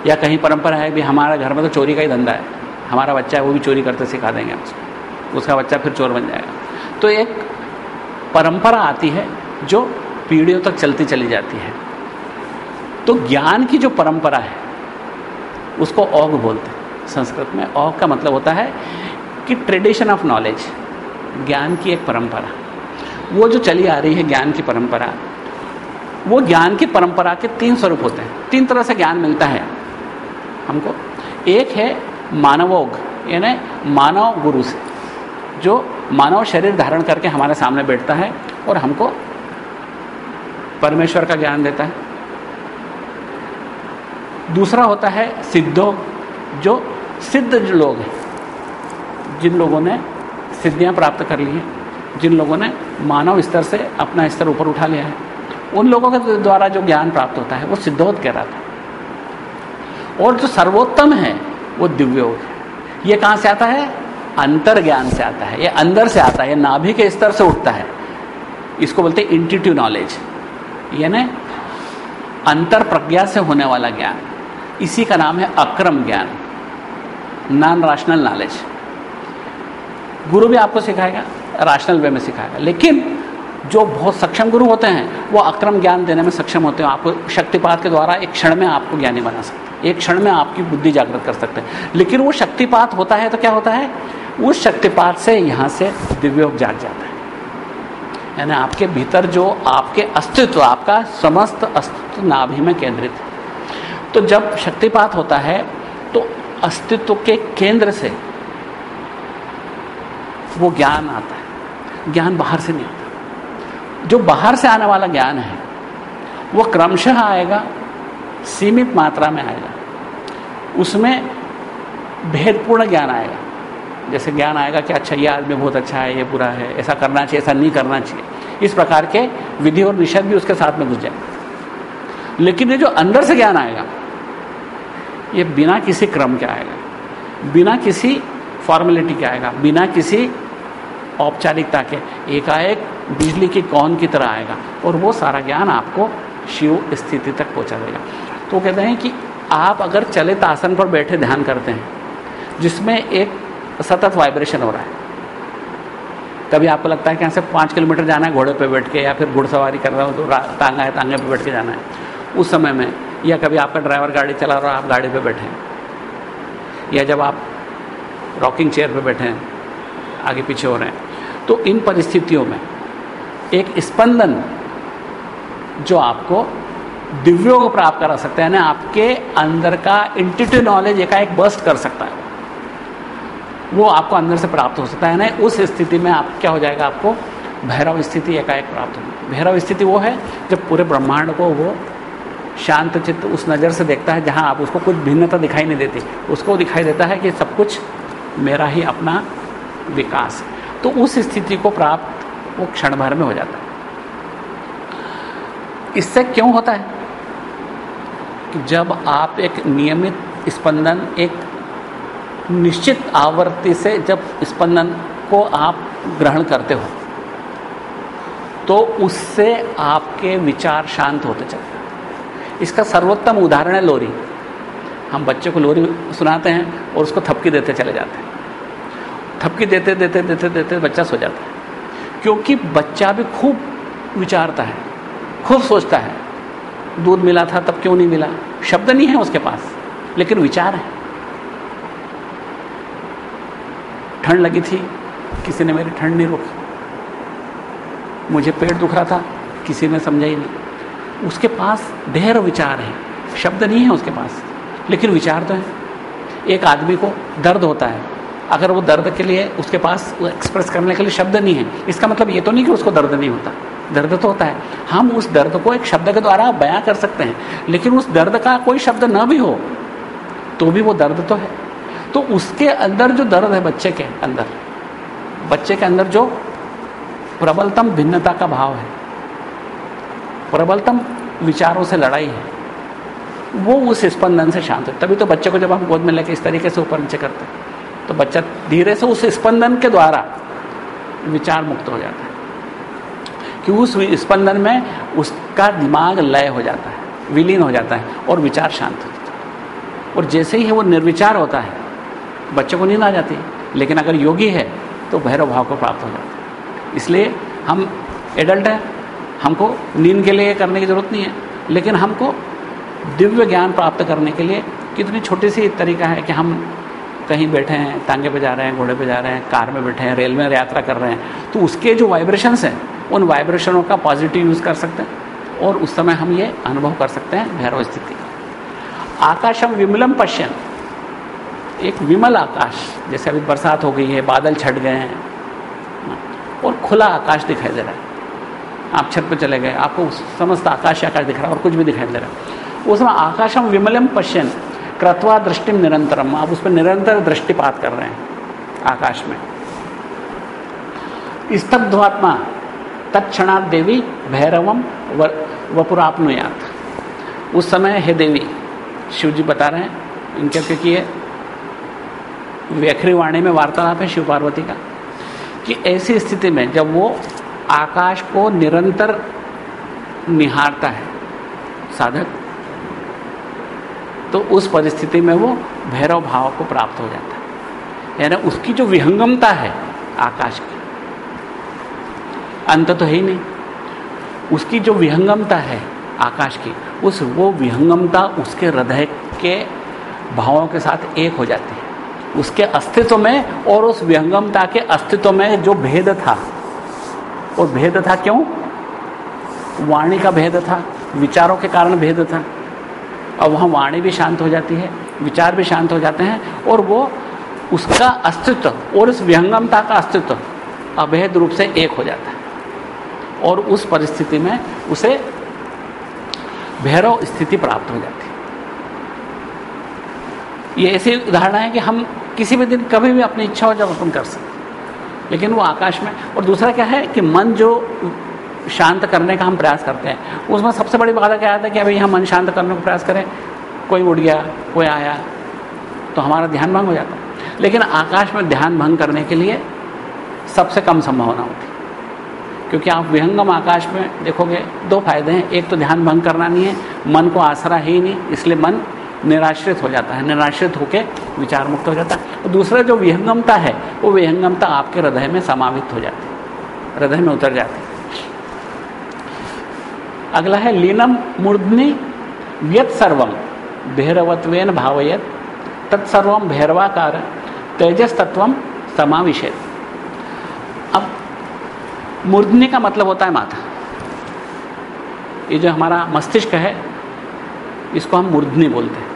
या कहीं परंपरा है भी हमारे घर में तो चोरी का ही धंधा है, हमारा बच्चा है, वो भी चोरी करते सिखा देंगे उसको उसका बच्चा फिर चोर बन जाएगा। तो एक परंपरा आती है जो पीढ़ियों तक चलती चली जाती है। तो ज्ञान की जो परंपरा है, उसको औग बोलते हैं। संस्कृत में औग का मतलब होता है कि ट्रेडिशन ऑफ़ नॉलेज, ज्ञान की एक परंपरा। वो जो चली आ रही है ज्ञान की परंपरा, वो ज्ञान की परंपरा के तीन स्वरूप होते हैं। तीन तरह से ज्ञान मिलता है। हमको। एक है मानवोग, यानी मानव गुरु से, जो मानव शरीर धारण करके हमारे सामने बैठता है और हमको परमेश्वर का ज्ञान देता है। दूसरा होता है सिद्धो, जो सिद्ध जो लोग हैं, जिन लोगों ने सिद्धियाँ प्राप्त कर ली हैं, जिन लोगों ने मानव स्तर से अपना स्तर ऊपर उठा लिया है, उन लोगों के द्वारा जो ज्ञान प्राप्त होता है, वो सिद्धोत कहलाता है। और जो सर्वोत्तम है, वो दिव्योग है ये कहाँ से आता है? अंतर ज्ञान से आता है। ये अंदर से आता है, ये नाभि के स्तर से उठता है। इसको बोलते हैं इंटीट्यू नॉलेज यानी अंतर प्रज्ञा से होने वाला ज्ञान। इसी का नाम है अक्रम ज्ञान। नॉन राशनल नॉलेज गुरु भी आपको सिखाएगा राशनल वे में सिखाएगा। लेकिन जो बहुत सक्षम गुरु होते हैं, वो अक्रम ज्ञान देने में सक्षम होते हैं। आपको शक्तिपात के द्वारा एक क्षण में आपको ज्ञानी बना सकते हैं। एक क्षण में आपकी बुद्धि जागृत कर सकते हैं। लेकिन वो शक्तिपात होता है तो क्या होता है? उस शक्तिपात से यहाँ से दिव्योग जाग जाता है। यानी आपके भीतर जो आपके अस्तित्व, आपका समस्त अस्तित्व नाभि में केंद्रित है। तो जब शक्तिपात होता है तो अस्तित्व के केंद्र से वो ज्ञान आता है। ज्ञान बाहर से नहीं आता। जो बाहर से आने वाला ज्ञान है, वो क्रमशः आएगा सीमित मात्रा में आएगा। उसमें भेदपूर्ण ज्ञान आएगा। जैसे ज्ञान आएगा कि अच्छा ये आदमी बहुत अच्छा है, ये बुरा है, ऐसा करना चाहिए, ऐसा नहीं करना चाहिए। इस प्रकार के विधि और निषेध भी उसके साथ में घुस जाएगा। लेकिन ये जो अंदर से ज्ञान आएगा, ये बिना किसी क्रम के आएगा। बिना किसी फॉर्मेलिटी के आएगा। बिना किसी औपचारिकता के। एकाएक बिजली की कौन की तरह आएगा? और वो सारा ज्ञान आपको शिव स्थिति तक पहुँचा देगा। तो कहते हैं कि आप अगर चलित आसन पर बैठे ध्यान करते हैं, जिसमें एक सतत वाइब्रेशन हो रहा है। कभी आपको लगता है कि यहाँ से पाँच किलोमीटर जाना है, घोड़े पे बैठ के या फिर घुड़सवारी कर रहा हो तो तांगा है, तांगे पे बैठ के जाना है। उस समय में, या कभी आपका ड्राइवर गाड़ी चला रहा आप गाड़ी पे बैठे हैं। या जब आप रॉकिंग चेयर पे बैठे हैं, आगे पीछे हो रहे हैं। तो इन परिस्थितियों में एक स्पंदन जो आपको दिव्योग प्राप्त करा सकता है ना आपके अंदर का इंटिटिव नॉलेज एकाएक बस्ट कर सकता है। वो आपको अंदर से प्राप्त हो सकता है ना उस स्थिति में आप, क्या हो जाएगा आपको? भैरव स्थिति एकाएक प्राप्त होगी। भैरव स्थिति वो है, जब पूरे ब्रह्मांड को वो शांत चित्त उस नज़र से देखता है, जहाँ आप उसको कुछ भिन्नता दिखाई नहीं देती। उसको दिखाई देता है कि सब कुछ मेरा ही अपना विकास तो उस स्थिति को प्राप्त वो क्षण भर में हो जाता है। इससे क्यों होता है? कि जब आप एक नियमित स्पंदन, एक निश्चित आवृत्ति से जब स्पंदन को आप ग्रहण करते हो तो उससे आपके विचार शांत होते चलते इसका सर्वोत्तम उदाहरण है लोरी। हम बच्चे को लोरी सुनाते हैं और उसको थपकी देते चले जाते हैं। थपकी देते देते देते देते बच्चा सो जाता है। क्योंकि बच्चा भी खूब विचारता है, खूब सोचता है। दूध मिला था, तब क्यों नहीं मिला? शब्द नहीं है उसके पास, लेकिन विचार है। ठंड लगी थी, किसी ने मेरी ठंड नहीं रोकी। मुझे पेट दुख रहा था, किसी ने समझा ही नहीं। उसके पास ढेर विचार है, शब्द नहीं है उसके पास, लेकिन विचार तो है। एक आदमी को दर्द होता है, अगर वो दर्द के लिए उसके पास एक्सप्रेस करने के लिए शब्द नहीं है, इसका मतलब ये तो नहीं कि उसको दर्द नहीं होता। दर्द तो होता है। हम उस दर्द को एक शब्द के द्वारा बयां कर सकते हैं, लेकिन उस दर्द का कोई शब्द न भी हो तो भी वो दर्द तो है। तो उसके अंदर जो दर्द है बच्चे के अंदर, बच्चे के अंदर जो प्रबलतम भिन्नता का भाव है, प्रबलतम विचारों से लड़ाई है, वो उस स्पंदन से शांत है। तभी तो बच्चे को जब हम गोद में लेके इस तरीके से ऊपर नीचे करते हैं तो बच्चा धीरे से उस स्पंदन के द्वारा विचार मुक्त हो जाता है। कि उस स्पंदन में उसका दिमाग लय हो जाता है, विलीन हो जाता है और विचार शांत हो जाता है। और जैसे ही वो निर्विचार होता है, बच्चों को नींद आ जाती है। लेकिन अगर योगी है तो भैरव भाव को प्राप्त हो जाता है। इसलिए हम एडल्ट हैं, हमको नींद के लिए करने की ज़रूरत नहीं है। लेकिन हमको दिव्य ज्ञान प्राप्त करने के लिए कितनी छोटी सी तरीका है कि हम कहीं बैठे हैं टांगे पे जा रहे हैं, घोड़े पे जा रहे हैं, कार में बैठे हैं, रेल में यात्रा कर रहे हैं। तो उसके जो वाइब्रेशंस हैं उन वाइब्रेशनों का पॉजिटिव यूज़ कर सकते हैं। और उस समय हम ये अनुभव कर सकते हैं भैरव स्थिति का। आकाशम विमलम पश्यन। एक विमल आकाश, जैसे अभी बरसात हो गई है, बादल छट गए हैं। और खुला आकाश दिखाई दे रहा है। आप छत पर चले गए, आपको समस्त आकाश आकाश दिख रहा है और कुछ भी दिखाई दे रहा है। उसमें आकाशम विमलम पश्यन। क्रत्वा दृष्टि निरंतरम। आप उस पर निरंतर दृष्टिपात कर रहे हैं आकाश में। स्तब्धवात्मा। तत्क्षणात देवी भैरवम वपुरापनुयात। उस समय हे देवी शिव जी बता रहे हैं, इनके क्योंकि ये व्याखरी वाणी में वार्तालाप है शिव पार्वती का, कि ऐसी स्थिति में जब वो आकाश को निरंतर निहारता है, साधक तो उस परिस्थिति में वो भैरव भाव को प्राप्त हो जाता है। यानी उसकी जो विहंगमता है आकाश की अंत तो है ही नहीं। उसकी जो विहंगमता है आकाश की, उस वो विहंगमता उसके हृदय के भावों के साथ एक हो जाती है। उसके अस्तित्व में और उस विहंगमता के अस्तित्व में जो भेद था, और भेद था क्यों? वाणी का भेद था, विचारों के कारण भेद था। और वहाँ वाणी भी शांत हो जाती है, विचार भी शांत हो जाते हैं, और वो उसका अस्तित्व और उस विहंगमता का अस्तित्व अभेद रूप से एक हो जाता है। और उस परिस्थिति में उसे भैरव स्थिति प्राप्त हो जाती। है ये ऐसी उदाहरण है कि हम किसी भी दिन कभी भी अपनी इच्छा हो जब अपन कर सकते लेकिन वो आकाश में, और दूसरा क्या है कि मन जो शांत करने का हम प्रयास करते हैं, उसमें सबसे बड़ी बात क्या आता है कि अभी हम मन शांत करने का प्रयास करें, कोई उड़ गया, कोई आया तो हमारा ध्यान भंग हो जाता है। लेकिन आकाश में ध्यान भंग करने के लिए सबसे कम संभावना होती है। क्योंकि आप विहंगम आकाश में देखोगे दो फ़ायदे हैं। एक तो ध्यान भंग करना नहीं है, मन को आसरा ही नहीं, इसलिए मन निराश्रित हो जाता है, निराश्रित होकर विचार मुक्त हो जाता है। और दूसरा जो विहंगमता है, वो विहंगमता आपके हृदय में समावित हो जाती है, हृदय में उतर जाती है। अगला है, लीनम मूर्धनि व्यत सर्वम भैरवत्वेन भावयत तत्सर्व भैरवाकार तेजस तत्व समाविशेत। मूर्धनि का मतलब होता है माथा। ये जो हमारा मस्तिष्क है, इसको हम मूर्धनि बोलते हैं।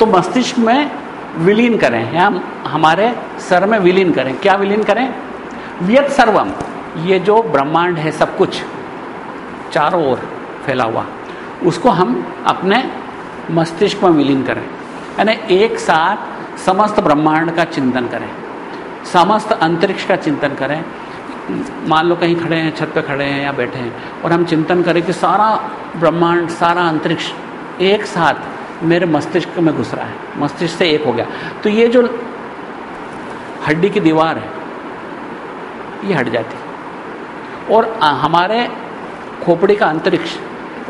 तो मस्तिष्क में विलीन करें, या हम, हमारे सर में विलीन करें। क्या विलीन करें? व्यत सर्वम। ये जो ब्रह्मांड है, सब कुछ, चारों ओर फैला हुआ, उसको हम अपने मस्तिष्क में विलीन करें। यानी एक साथ समस्त ब्रह्मांड का चिंतन करें। समस्त अंतरिक्ष का चिंतन करें। मान लो कहीं खड़े हैं, छत पर खड़े हैं या बैठे हैं, और हम चिंतन करें कि सारा ब्रह्मांड, सारा अंतरिक्ष एक साथ मेरे मस्तिष्क में घुस रहा है। मस्तिष्क से एक हो गया। तो ये जो हड्डी की दीवार है, ये हट जाती। और हमारे खोपड़ी का अंतरिक्ष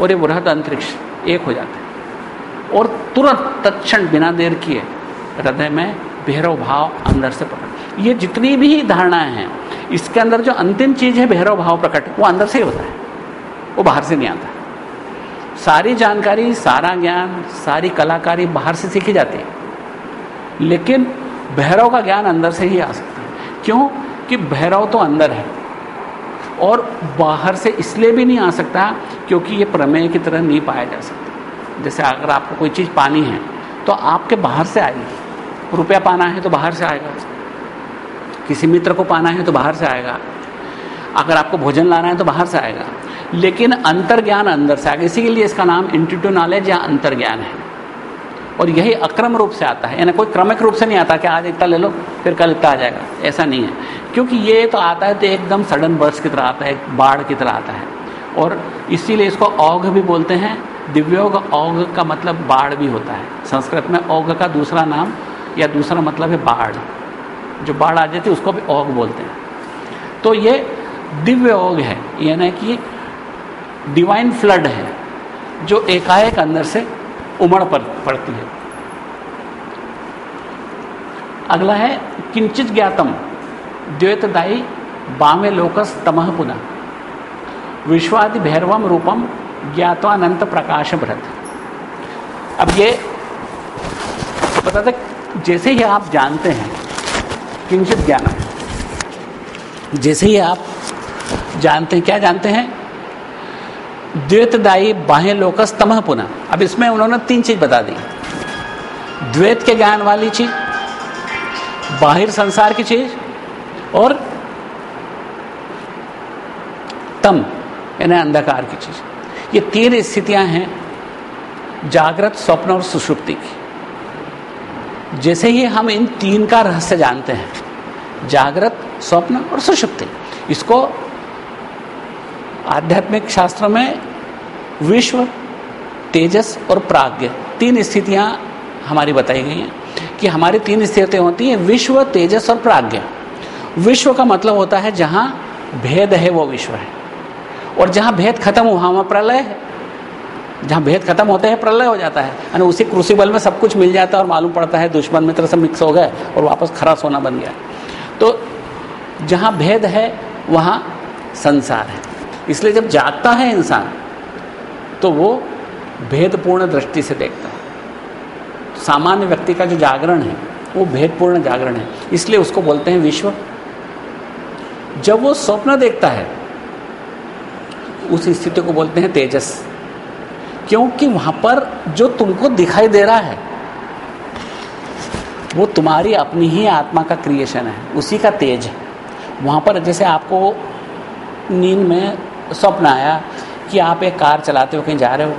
और ये बृहद अंतरिक्ष एक हो जाते। है और तुरंत, तत्क्षण बिना देर किए, हृदय में भैरव भाव अंदर से प्रकट ये जितनी भी धारणाएँ हैं, इसके अंदर जो अंतिम चीज़ है भैरव भाव प्रकट, वो अंदर से ही होता है। वो बाहर से नहीं आता। सारी जानकारी, सारा ज्ञान, सारी कलाकारी बाहर से सीखी जाती है। लेकिन भैरव का ज्ञान अंदर से ही आ सकता है। क्यों? कि भैरव तो अंदर है। और बाहर से इसलिए भी नहीं आ सकता क्योंकि ये प्रमेय की तरह नहीं पाया जा सकता। जैसे अगर आपको कोई चीज़ पानी है तो आपके बाहर से आएगी। रुपया पाना है तो बाहर से आएगा। किसी मित्र को पाना है तो बाहर से आएगा। अगर आपको भोजन लाना है तो बाहर से आएगा। लेकिन अंतर ज्ञान अंदर से आएगा। इसी के लिए इसका नाम इंटीट्यू नॉलेज या अंतर ज्ञान है। और यही अक्रम रूप से आता है। यानी कोई क्रमिक रूप से नहीं आता कि आज इतना ले लो, फिर कल इतना आ जाएगा। ऐसा नहीं है। क्योंकि ये तो आता है तो एकदम सडन बर्स की तरह आता है बाढ़ की तरह आता है। और इसीलिए इसको औघ भी बोलते हैं। दिव्योग औघ का मतलब बाढ़ भी होता है। संस्कृत में औघ का दूसरा नाम या दूसरा मतलब है बाढ़। जो बाढ़ आ जाती है, उसको भी औघ बोलते हैं। तो ये दिव्य ओघ है यानी कि डिवाइन फ्लड है, जो एकाएक अंदर से उमड़ पर पड़ती है। अगला है, किंचित ज्ञातम, द्वैतदायी बामे लोकस तमह पुनः। विश्वादि भैरवम रूपम ज्ञातवानंत प्रकाश भ्रत अब ये बता जैसे ही आप जानते हैं किंचित ज्ञान। जैसे ही आप जानते हैं, क्या जानते हैं? द्वैतदायी बाह्य लोकस तमह पुनः। अब इसमें उन्होंने तीन चीज़ बता दी। द्वैत के ज्ञान वाली चीज़, बाहिर संसार की चीज़, और तम, यानी अंधकार की चीज़। ये तीन स्थितियाँ हैं जागृत, स्वप्न और सुषुप्ति की। जैसे ही हम इन तीन का रहस्य जानते हैं, जागृत, स्वप्न और सुषुप्ति, इसको आध्यात्मिक शास्त्र में विश्व, तेजस और प्राग्ञ तीन स्थितियाँ हमारी बताई गई हैं कि हमारी तीन स्थितियाँ होती हैं, विश्व, तेजस और प्राज्ञ विश्व का मतलब होता है जहाँ भेद है, वो विश्व है। और जहाँ भेद खत्म हुआ, वहाँ प्रलय है। जहाँ भेद खत्म होते हैं, प्रलय हो जाता है। यानी उसी क्रूसिबल में सब कुछ मिल जाता है और मालूम पड़ता है, दुश्मन मित्र सब मिक्स हो गए और वापस खरा सोना बन गया। तो जहाँ भेद है, वहाँ संसार है। इसलिए जब जागता है इंसान तो वो भेदपूर्ण दृष्टि से देखता है। सामान्य व्यक्ति का जो जागरण है, वो भेदपूर्ण जागरण है। इसलिए उसको बोलते हैं विश्व। जब वो स्वप्न देखता है, उस स्थिति को बोलते हैं तेजस। क्योंकि वहाँ पर जो तुमको दिखाई दे रहा है, वो तुम्हारी अपनी ही आत्मा का क्रिएशन है, उसी का तेज है। वहाँ पर जैसे आपको नींद में स्वप्न आया कि आप एक कार चलाते हो कहीं जा रहे हो,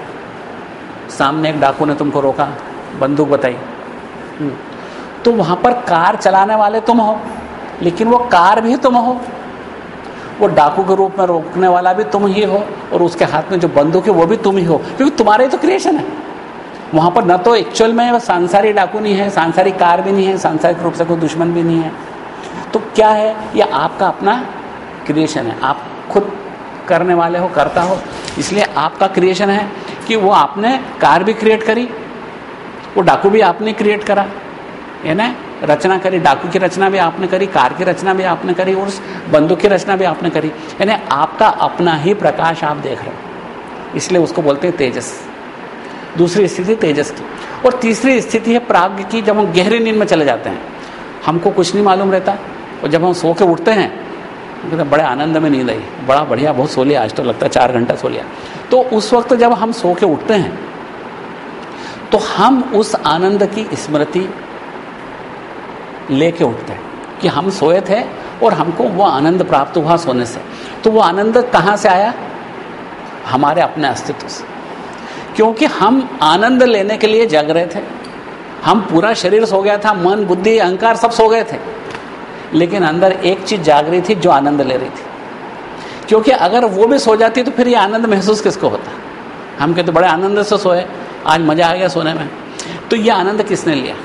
सामने एक डाकू ने तुमको रोका, बंदूक बताई। हम्म। तो वहाँ पर कार चलाने वाले तुम हो, लेकिन वो कार भी तुम हो। वो डाकू के रूप में रोकने वाला भी तुम ही हो और उसके हाथ में जो बंदूक है वो भी तुम ही हो। क्योंकि तुम्हारे तो क्रिएशन है। वहाँ पर न तो एक्चुअल में सांसारिक डाकू नहीं है सांसारिक कार भी नहीं है, सांसारिक रूप से कोई दुश्मन भी नहीं है। तो क्या है? ये आपका अपना क्रिएशन है। आप खुद करने वाले हो, करता हो। इसलिए आपका क्रिएशन है कि वो आपने कार भी क्रिएट करी, वो डाकू भी आपने क्रिएट करा। है ना? रचना करी, डाकू की रचना भी आपने करी, कार की रचना भी आपने करी, और बंदूक की रचना भी आपने करी। यानी आपका अपना ही प्रकाश आप देख रहे हो। इसलिए उसको बोलते हैं तेजस। दूसरी स्थिति तेजस की। और तीसरी स्थिति है प्राग्ञ की, जब हम गहरी नींद में चले जाते हैं। हमको कुछ नहीं मालूम रहता। और जब हम सो के उठते हैं तो बड़े आनंद में नींद आई। बड़ा बढ़िया, बहुत सो लिया आज तो लगता है चार घंटा सो लिया तो उस वक्त जब हम सो के उठते हैं तो हम उस आनंद की स्मृति लेके उठते हैं कि हम सोए थे और हमको वो आनंद प्राप्त हुआ सोने से। तो वो आनंद कहाँ से आया? हमारे अपने अस्तित्व से। क्योंकि हम आनंद लेने के लिए जग रहे थे। हम पूरा शरीर सो गया था, मन, बुद्धि, अहंकार सब सो गए थे। लेकिन अंदर एक चीज़ जाग रही थी, जो आनंद ले रही थी। क्योंकि अगर वो भी सो जाती तो फिर ये आनंद महसूस किसको होता? हम कहते तो बड़े आनंद से सोए। आज मज़ा आ गया सोने में। तो ये आनंद किसने लिया?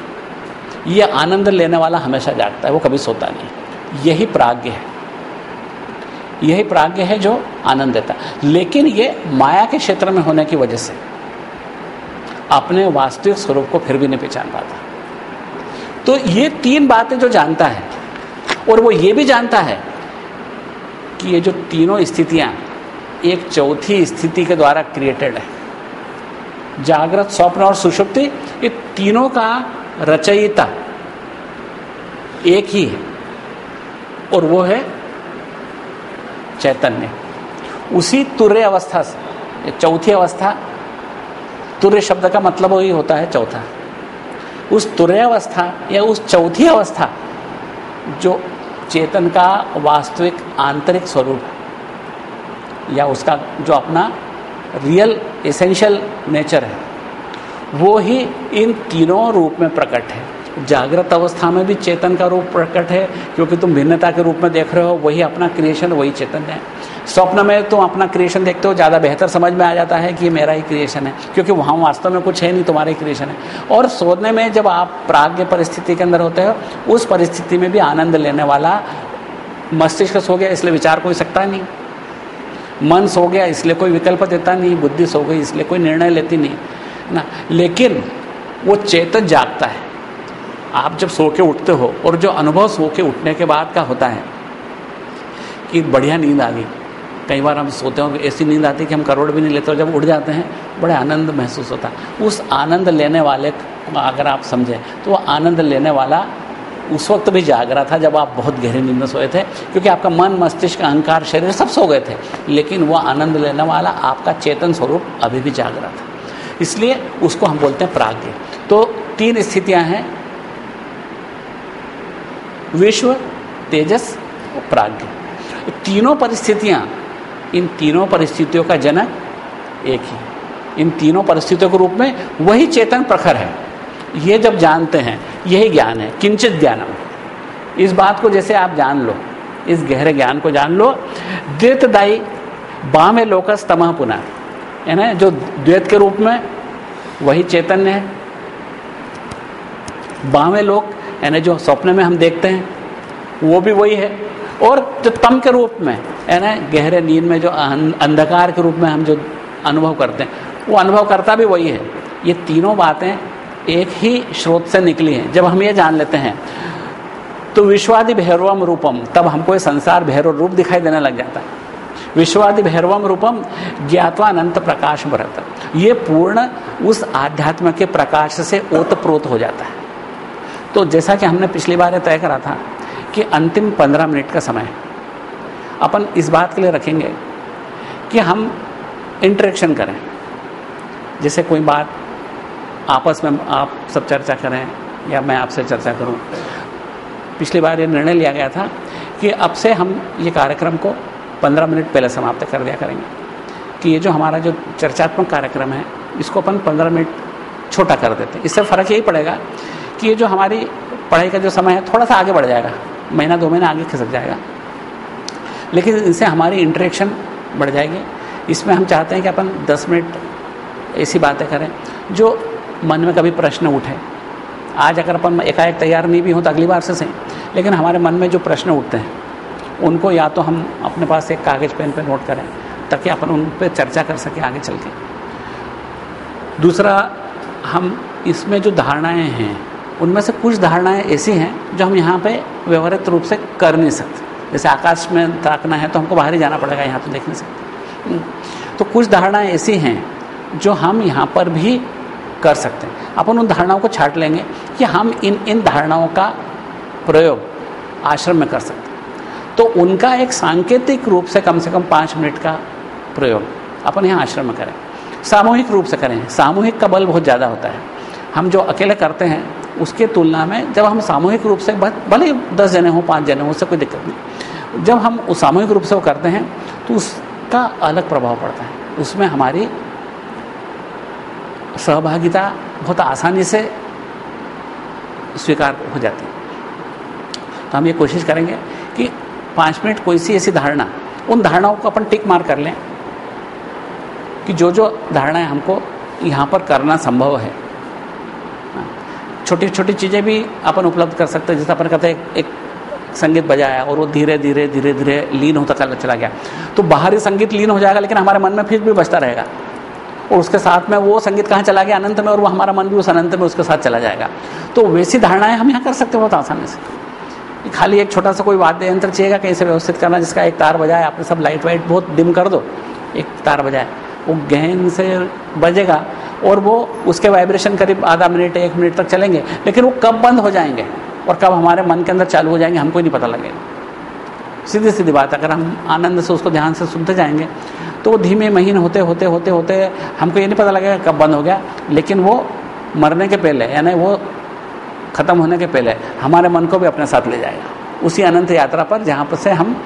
ये आनंद लेने वाला हमेशा जागता है, वो कभी सोता नहीं यही प्राग्ञ है। यही प्राग्ञ है जो आनंद देता लेकिन ये माया के क्षेत्र में होने की वजह से अपने वास्तविक स्वरूप को फिर भी नहीं पहचान पाता। तो ये तीन बातें जो जानता है, और वो ये भी जानता है कि ये जो तीनों स्थितियाँ, एक चौथी स्थिति के द्वारा क्रिएटेड है। जागृत, स्वप्न और सुषुप्ति, ये तीनों का रचयिता। एक ही है। और वो है चैतन्य। उसी तुर्य अवस्था से चौथी अवस्था, तुर्य शब्द का मतलब वही होता है चौथा। उस तुर्य अवस्था या उस चौथी अवस्था जो चेतन का वास्तविक आंतरिक स्वरूप या उसका जो अपना रियल एसेंशियल नेचर है वो ही इन तीनों रूप में प्रकट है। जागृत अवस्था में भी चेतन का रूप प्रकट है, क्योंकि तुम भिन्नता के रूप में देख रहे हो, वही अपना क्रिएशन, वही चेतन है। स्वप्न में तुम अपना क्रिएशन देखते हो, ज़्यादा बेहतर समझ में आ जाता है कि ये मेरा ही क्रिएशन है, क्योंकि वहाँ वास्तव में कुछ है नहीं, तुम्हारा क्रिएशन है। और सोने में जब आप प्राग्ञ परिस्थिति के अंदर होते हो, उस परिस्थिति में भी आनंद लेने वाला मस्तिष्क सो गया, इसलिए विचार कोई सकता नहीं। मन सो गया, इसलिए कोई विकल्प देता नहीं, बुद्धि सो गई, इसलिए कोई निर्णय लेती नहीं। ना, लेकिन वो चेतन जागता है। आप जब सो के उठते हो, और जो अनुभव सो के उठने के बाद का होता है, कि बढ़िया नींद आ गई। कई बार हम सोते हो, ऐसी नींद आती है कि हम करोड़ भी नहीं लेते जब उठ जाते हैं, बड़े आनंद महसूस होता उस आनंद लेने वाले अगर आप समझें तो वह आनंद लेने वाला उस वक्त भी जाग रहा था, जब आप बहुत गहरी नींद में सोए थे, क्योंकि आपका मन, मस्तिष्क, अहंकार, शरीर सब सो गए थे। लेकिन वह आनंद लेने वाला आपका चेतन स्वरूप अभी भी जाग रहा था। इसलिए उसको हम बोलते हैं प्राग्ञ। तो तीन स्थितियाँ हैं। विश्व, तेजस और प्राग्ञ। तीनों परिस्थितियाँ, इन तीनों परिस्थितियों का जनक एक ही। इन तीनों परिस्थितियों के रूप में वही चेतन प्रखर है। ये जब जानते हैं, यही ज्ञान है, किंचित ज्ञानम। इस बात को जैसे आप जान लो, इस गहरे ज्ञान को जान लो। द्वैतदायी बामे लोकस तमह पुनः। है ना जो द्वैत के रूप में, वही चैतन्य है। बामे लोक यानी जो स्वप्न में हम देखते हैं, वो भी वही है। और जो तम के रूप में यानी गहरे नींद में जो अंधकार के रूप में हम जो अनुभव करते हैं, वो अनुभव करता भी वही है। ये तीनों बातें एक ही स्रोत से निकली हैं। जब हम ये जान लेते हैं तो विश्वादि भैरवम रूपम, तब हमको ये संसार भैरव रूप दिखाई देने लग जाता है। विश्वादि भैरवम रूपम ज्ञातवा अनंत प्रकाश भरत ये पूर्ण उस आध्यात्म के प्रकाश से ओतप्रोत हो जाता है। तो जैसा कि हमने पिछली बार तय करा था कि अंतिम पंद्रह मिनट का समय अपन इस बात के लिए रखेंगे कि हम इंटरेक्शन करें। जैसे कोई बात आपस में आप सब चर्चा करें या मैं आपसे चर्चा करूँ। पिछली बार ये निर्णय लिया गया था कि अब से हम ये कार्यक्रम को 15 मिनट पहले समाप्त कर दिया करेंगे। कि ये जो हमारा जो चर्चात्मक कार्यक्रम है, इसको अपन 15 मिनट छोटा कर देते हैं। इससे फ़र्क यही पड़ेगा कि ये जो हमारी पढ़ाई का जो समय है, थोड़ा सा आगे बढ़ जाएगा। महीना, दो महीना आगे खिसक जाएगा। लेकिन इनसे हमारी इंटरेक्शन बढ़ जाएगी। इसमें हम चाहते हैं कि अपन 10 मिनट ऐसी बातें करें, जो मन में कभी प्रश्न उठे। आज अगर अपन एकाएक तैयार नहीं भी हों तो अगली बार से सही। लेकिन हमारे मन में जो प्रश्न उठते हैं उनको या तो हम अपने पास एक कागज़, पेन पे नोट करें, ताकि अपन उन पर चर्चा कर सकें आगे चल के। दूसरा, हम इसमें जो धारणाएँ हैं, उनमें से कुछ धारणाएँ ऐसी हैं जो हम यहाँ पे व्यवहारिक रूप से कर नहीं सकते। जैसे आकाश में ताकना है तो हमको बाहर ही जाना पड़ेगा, यहाँ तो देख नहीं सकते। हम्म। तो कुछ धारणाएँ ऐसी हैं जो हम यहाँ पर भी कर सकते हैं। अपन उन धारणाओं को छाट लेंगे कि हम इन इन धारणाओं का प्रयोग आश्रम में कर सकते हैं। तो उनका एक सांकेतिक रूप से कम से कम पाँच मिनट का प्रयोग अपन यहाँ आश्रम में करें। सामूहिक रूप से करें। सामूहिक का बल बहुत ज़्यादा होता है। हम जो अकेले करते हैं, उसके तुलना में जब हम सामूहिक रूप से भले ही दस जने हों, पाँच जने हों, उससे कोई दिक्कत नहीं। जब हम उस सामूहिक रूप से वो करते हैं तो उसका अलग प्रभाव पड़ता है। उसमें हमारी सहभागिता बहुत आसानी से स्वीकार हो जाती है। तो हम ये कोशिश करेंगे पाँच मिनट कोई सी ऐसी धारणा, उन धारणाओं को अपन टिक मार कर लें कि जो जो धारणाएँ हमको यहाँ पर करना संभव है। छोटी छोटी चीज़ें भी अपन उपलब्ध कर सकते हैं, जैसे अपन कहते हैं एक संगीत बजाया और वो धीरे धीरे धीरे धीरे लीन होता चला चला गया। तो बाहरी संगीत लीन हो जाएगा, लेकिन हमारे मन में फिर भी बचता रहेगा। और उसके साथ में वो संगीत कहाँ चला गया, अनंत में, और वो हमारा मन भी उस अनंत में उसके साथ चला जाएगा। तो वैसी धारणाएँ हम यहाँ कर सकते हैं बहुत आसानी से। खाली एक छोटा सा कोई वाद्य यंत्र चाहिएगा कहीं से व्यवस्थित करना जिसका एक तार बजाए। आपने सब लाइट वाइट बहुत डिम कर दो, एक तार बजाए। वो गहन से बजेगा और वो उसके वाइब्रेशन करीब आधा मिनट एक मिनट तक चलेंगे, लेकिन वो कब बंद हो जाएँगे और कब हमारे मन के अंदर चालू हो जाएँगे, हमको नहीं पता लगेगा। सीधी सीधी बात, अगर हम आनंद से उसको ध्यान से सुनते जाएँगे तो वो धीमे महीन होते होते होते होते हमको ये नहीं पता लगेगा कब बंद हो गया, लेकिन वो मरने के पहले, यानी वो ख़त्म होने के पहले हमारे मन को भी अपने साथ ले जाएगा। उसी अनंत यात्रा पर जहाँ पर से हम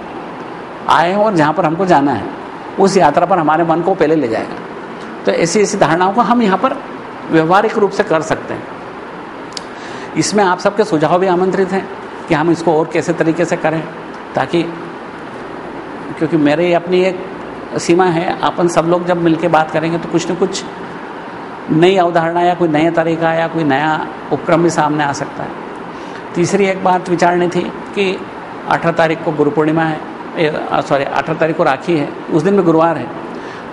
आए हैं और जहाँ पर हमको जाना है, उस यात्रा पर हमारे मन को पहले ले जाएगा। तो ऐसी ऐसी धारणाओं को हम यहाँ पर व्यवहारिक रूप से कर सकते हैं। इसमें आप सबके सुझाव भी आमंत्रित हैं कि हम इसको और कैसे तरीके से करें ताकि, क्योंकि मेरे अपनी एक सीमा है, अपन सब लोग जब मिलके बात करेंगे तो कुछ न कुछ नई अवधारणा या कोई नया तरीका या कोई नया उपक्रम भी सामने आ सकता है। तीसरी एक बात विचारनी थी कि अठारह तारीख को गुरु पूर्णिमा है सॉरी अठारह तारीख को राखी है, उस दिन में गुरुवार है।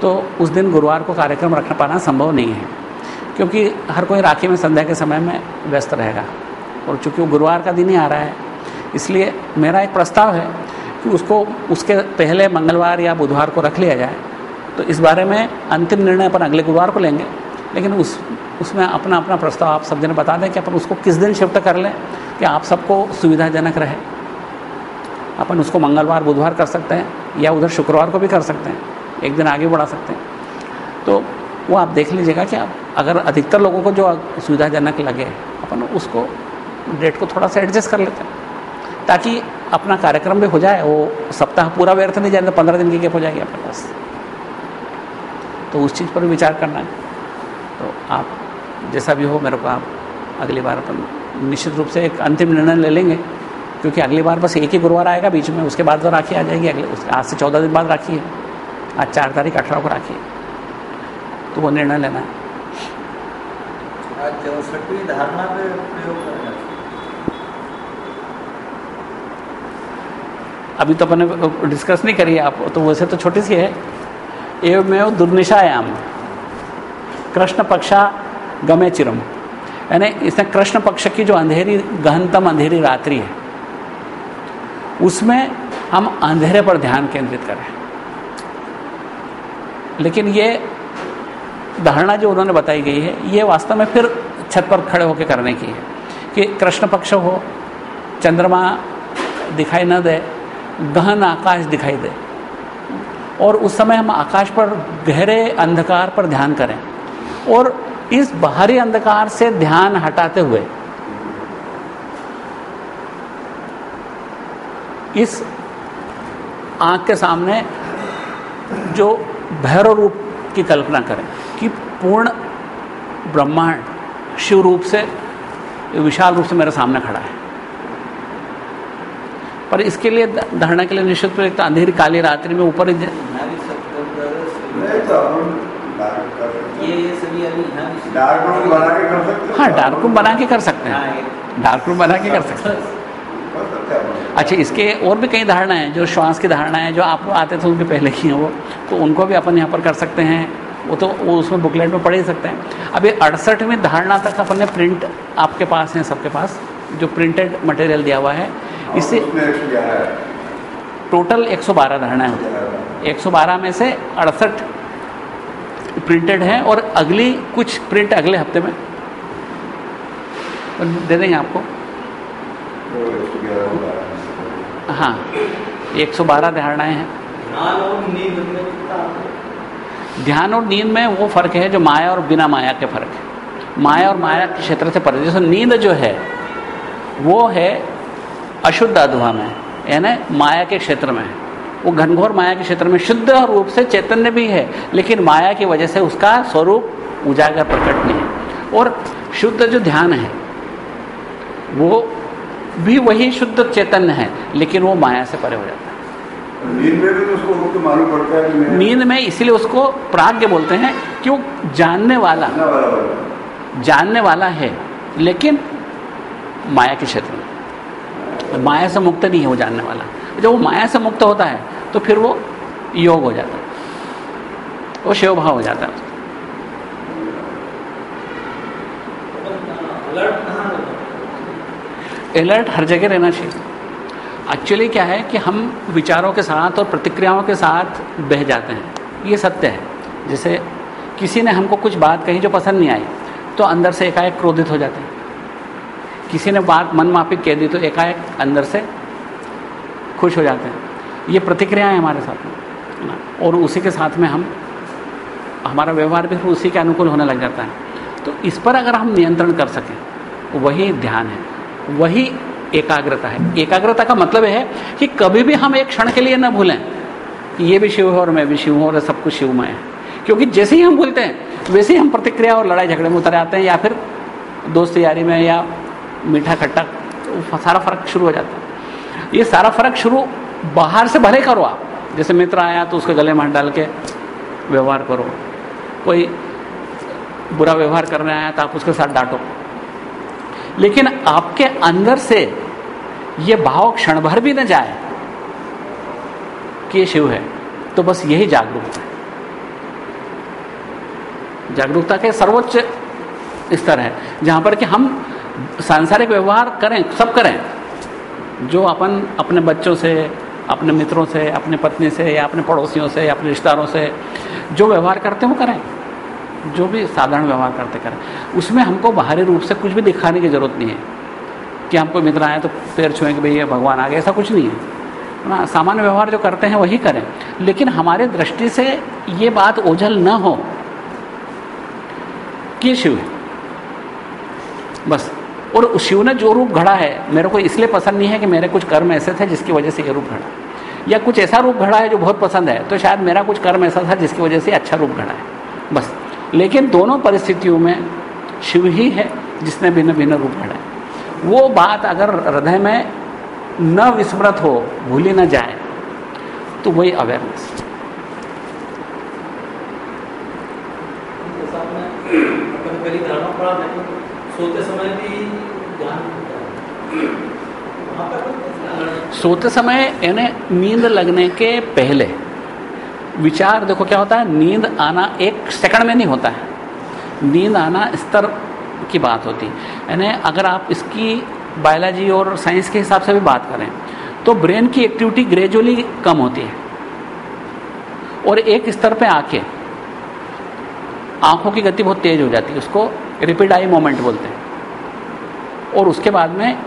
तो उस दिन गुरुवार को कार्यक्रम रख पाना संभव नहीं है, क्योंकि हर कोई राखी में संध्या के समय में व्यस्त रहेगा और चूँकि वो गुरुवार का दिन ही आ रहा है, इसलिए मेरा एक प्रस्ताव है कि उसको, उसके पहले मंगलवार या बुधवार को रख लिया जाए। तो इस बारे में अंतिम निर्णय अपन अगले गुरुवार को लेंगे। लेकिन उस, उसमें अपना अपना प्रस्ताव आप सब जन बता दें कि अपन उसको किस दिन शिफ्ट कर लें कि आप सबको सुविधाजनक रहे। अपन उसको मंगलवार, बुधवार कर सकते हैं या उधर शुक्रवार को भी कर सकते हैं, एक दिन आगे बढ़ा सकते हैं। तो वो आप देख लीजिएगा कि आप, अगर अधिकतर लोगों को जो सुविधाजनक लगे, अपन उसको डेट को थोड़ा सा एडजस्ट कर लेते हैं, ताकि अपना कार्यक्रम भी हो जाए, वो सप्ताह पूरा व्यर्थ नहीं जाए तो पंद्रह दिन की गैप हो जाएगी अपने पास। तो उस चीज़ पर भी विचार करना है। तो आप जैसा भी हो मेरे को आप अगली बार अपन निश्चित रूप से एक अंतिम निर्णय ले लेंगे क्योंकि अगली बार बस एक ही गुरुवार आएगा बीच में उसके बाद तो राखी आ जाएगी अगले आज से चौदह दिन बाद राखी है आज चार तारीख अठारह को राखी है तो वो निर्णय लेना है। धारणा पे प्रयोग करना अभी तो अपने डिस्कस नहीं करी आप तो वैसे तो छोटी सी है। एवं दुर्निशायाम। कृष्ण पक्षा गमे चिरम। यानी इसमें कृष्ण पक्ष की जो अंधेरी, गहनतम अंधेरी रात्रि है, उसमें हम अंधेरे पर ध्यान केंद्रित करें। लेकिन ये धारणा जो उन्होंने बताई गई है, ये वास्तव में फिर छत पर खड़े होकर करने की है कि कृष्ण पक्ष हो, चंद्रमा दिखाई न दे, गहन आकाश दिखाई दे, और उस समय हम आकाश पर गहरे अंधकार पर ध्यान करें। और इस बाहरी अंधकार से ध्यान हटाते हुए, इस आँख के सामने जो भैरव रूप की कल्पना करें कि पूर्ण ब्रह्मांड शिव रूप से, विशाल रूप से मेरे सामने खड़ा है। पर इसके लिए धारणा के लिए निश्चित रूप एक अंधेरी काली रात्रि में ऊपर हाँ? डार्क रूम बना के कर सकते हैं। डार्क रूम बना के कर सकते हैं। अच्छा इसके और भी कई धारणा हैं जो श्वास की धारणा है जो आप आते थे उनके पहले की हैं वो तो उनको भी अपन यहाँ पर कर सकते हैं। वो तो वो उसमें बुकलेट में पढ़ ही सकते हैं। अभी अड़सठवीं धारणा तक अपन ने प्रिंट आपके पास है सबके पास जो प्रिंटेड मटेरियल दिया हुआ है। इससे टोटल 112 धारणाएँ होती हैं। 112 में से अड़सठ प्रिंटेड हैं और अगली कुछ प्रिंट अगले हफ़्ते में? दे देंगे आपको। हाँ 112 धारणाएँ हैं। ध्यान और नींद में वो फ़र्क है जो माया और बिना माया के फ़र्क है। माया और माया के क्षेत्र से पर जैसे नींद जो है वो है अशुद्ध अधुआ में यानी माया के क्षेत्र में वो घनघोर माया के क्षेत्र में शुद्ध रूप से चैतन्य भी है लेकिन माया की वजह से उसका स्वरूप उजागर प्रकट नहीं है। और शुद्ध जो ध्यान है वो भी वही शुद्ध चैतन्य है लेकिन वो माया से परे हो जाता है। नींद में भी तो उसको तो मालूम पड़ता है नींद में इसीलिए उसको प्राग्ञ बोलते हैं कि वो जानने वाला जानने वाला है लेकिन माया के क्षेत्र में। माया से मुक्त नहीं है वो जानने वाला। जब वो माया से मुक्त होता है तो फिर वो योग हो जाता है। वो शिव भाव हो जाता है। अलर्ट हर जगह रहना चाहिए। एक्चुअली क्या है कि हम विचारों के साथ और प्रतिक्रियाओं के साथ बह जाते हैं। ये सत्य है। जैसे किसी ने हमको कुछ बात कही जो पसंद नहीं आई तो अंदर से एकाएक क्रोधित हो जाते हैं। किसी ने बात मन माफिक कह दी तो एकाएक अंदर से खुश हो जाते हैं। ये प्रतिक्रियाएँ हमारे साथ में और उसी के साथ में हम, हमारा व्यवहार भी फिर उसी के अनुकूल होने लग जाता है। तो इस पर अगर हम नियंत्रण कर सकें, वही ध्यान है, वही एकाग्रता है। एकाग्रता का मतलब है कि कभी भी हम एक क्षण के लिए न भूलें कि ये भी शिव है और मैं भी शिव हूँ और सब कुछ शिवमय है। क्योंकि जैसे ही हम भूलते हैं, वैसे ही हम प्रतिक्रिया और लड़ाई झगड़े में उतर आते हैं या फिर दोस्त यारी में या मीठा खट्टा तो सारा फ़र्क शुरू हो जाता है। ये सारा फ़र्क शुरू बाहर से भले करो आप। जैसे मित्र आया तो उसके गले में हाथ डाल के, व्यवहार करो। कोई बुरा व्यवहार करने आया तो आप उसके साथ डांटो। लेकिन आपके अंदर से ये भाव क्षण भर भी न जाए कि ये शिव है। तो बस यही जागरूकता है। जागरूकता के सर्वोच्च स्तर है, जहाँ पर कि हम सांसारिक व्यवहार करें, सब करें। जो अपन अपने बच्चों से, अपने मित्रों से, अपने पत्नी से, या अपने पड़ोसियों से, या अपने रिश्तेदारों से जो व्यवहार करते हैं वो करें। जो भी साधारण व्यवहार करते करें। उसमें हमको बाहरी रूप से कुछ भी दिखाने की ज़रूरत नहीं है। कि हमको मित्र आए तो पैर छुएँ कि भैया भगवान आ गए, ऐसा कुछ नहीं है। ना, सामान्य व्यवहार जो करते हैं वही करें। लेकिन हमारे दृष्टि से ये बात ओझल न हो। कि शिव बस। और शिव ने जो रूप घड़ा है, मेरे को इसलिए पसंद नहीं है कि मेरे कुछ कर्म ऐसे थे जिसकी वजह से ये रूप घड़ा या कुछ ऐसा रूप घड़ा है जो बहुत पसंद है तो शायद मेरा कुछ कर्म ऐसा था जिसकी वजह से अच्छा रूप घड़ा है। बस। लेकिन दोनों परिस्थितियों में शिव ही है जिसने भिन्न भिन्न रूप घड़ा है वो बात अगर हृदय में न विस्मृत हो, भूली न जाए तो वही अवेयरनेस सोते समय भी सोते समय यानी नींद लगने के पहले विचार, देखो क्या होता है, नींद आना एक सेकंड में नहीं होता है। नींद आना स्तर की बात होती है। यानी अगर आप इसकी बायोलॉजी और साइंस के हिसाब से भी बात करें तो ब्रेन की एक्टिविटी ग्रेजुअली कम होती है। और एक स्तर पे आके आँखों की गति बहुत तेज हो जाती है, उसको रिपिड आई मोमेंट बोलते हैं। और उसके बाद में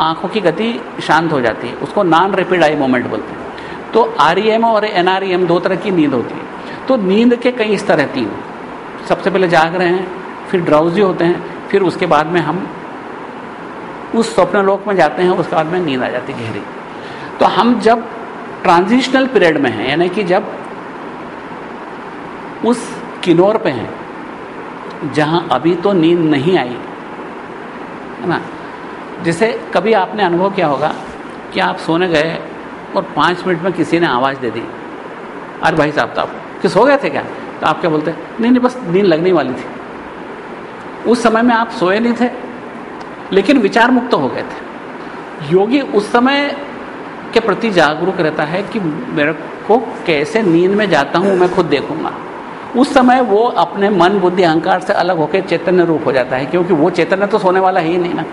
आँखों की गति शांत हो जाती है। उसको नॉन रिपिड आई मोमेंट बोलते हैं। तो आर e और एन e दो तरह की नींद होती है। तो नींद के कई स्तर है तीन। सबसे पहले जाग रहे हैं, फिर ड्राउजी होते हैं, फिर उसके बाद में हम उस स्वप्न लोक में जाते हैं, उसके बाद में नींद आ जाती गहरी। तो हम जब ट्रांजिशनल पीरियड में हैं, यानी कि जब उस किनोर पे हैं जहाँ अभी तो नींद नहीं आई, है ना? जैसे कभी आपने अनुभव किया होगा कि आप सोने गए और पाँच मिनट में किसी ने आवाज़ दे दी। अरे भाई साहब तो आप किस, हो गए थे क्या? तो आप क्या बोलते हैं? नहीं नहीं, बस नींद लगने वाली थी। उस समय में आप सोए नहीं थे, लेकिन विचार मुक्त हो गए थे। योगी उस समय के प्रति जागरूक रहता है कि मेरे को कैसे नींद में जाता हूँ, मैं खुद देखूँगा। उस समय वो अपने मन, बुद्धि, अहंकार से अलग होकर चैतन्य रूप हो जाता है, क्योंकि वो चैतन्य तो सोने वाला ही नहीं ना।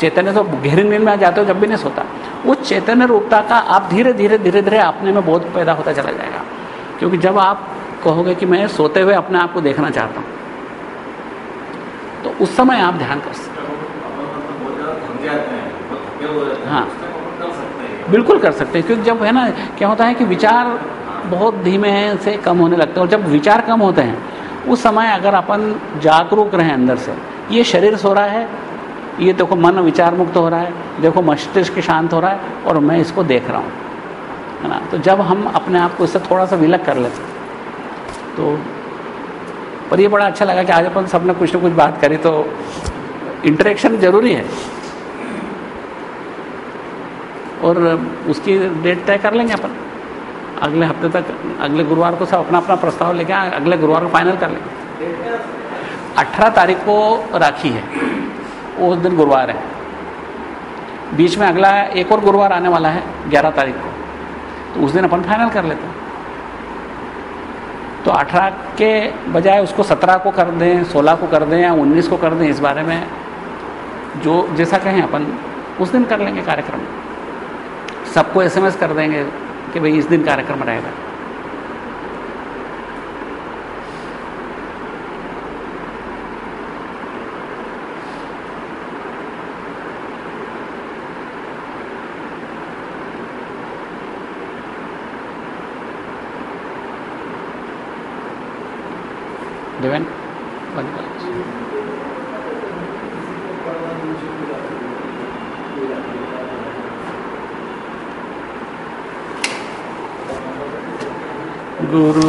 चैतन्य तो गहरी नींद में आ जाते हो, जब भी नहीं सोता। उस चैतन्य रूपता का आप धीरे धीरे धीरे धीरे अपने में बोध पैदा होता चला जाएगा। क्योंकि जब आप कहोगे कि मैं सोते हुए अपने आप को देखना चाहता हूँ तो उस समय आप ध्यान कर सकते हाँ। बिल्कुल कर सकते हैं, क्योंकि जब है ना, क्या होता है कि विचार बहुत धीमे से कम होने लगते हैं। और जब विचार कम होते हैं, उस समय अगर अपन जागरूक रहें अंदर से, ये शरीर सो रहा है, ये देखो मन विचार मुक्त हो रहा है, देखो मस्तिष्क शांत हो रहा है, और मैं इसको देख रहा हूँ। है ना? तो जब हम अपने आप को इससे थोड़ा सा विलक कर लेते तो पर ये बड़ा अच्छा लगा कि आज अपन सबने कुछ ना कुछ बात करी तो इंटरेक्शन ज़रूरी है। और उसकी डेट तय कर लेंगे अपन? अगले हफ़्ते तक, अगले गुरुवार को सब अपना अपना प्रस्ताव लेके अगले गुरुवार को फाइनल कर लेंगे अठारह तारीख को राखी है, उस दिन गुरुवार है। बीच में अगला एक और गुरुवार आने वाला है, ग्यारह तारीख को। तो उस दिन अपन फाइनल कर लेते हैं। तो अठारह के बजाय उसको सत्रह को कर दें, सोलह को कर दें या उन्नीस को कर दें, इस बारे में जो, जैसा कहें अपन, उस दिन कर लेंगे कार्यक्रम। सबको एसएमएस कर देंगे कि भाई इस दिन कार्यक्रम रहेगा देवेन बंद कर गुरु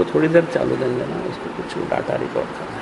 इसको थोड़ी देर चालू देने देना उसको कुछ डाटा रिकॉर्ड करना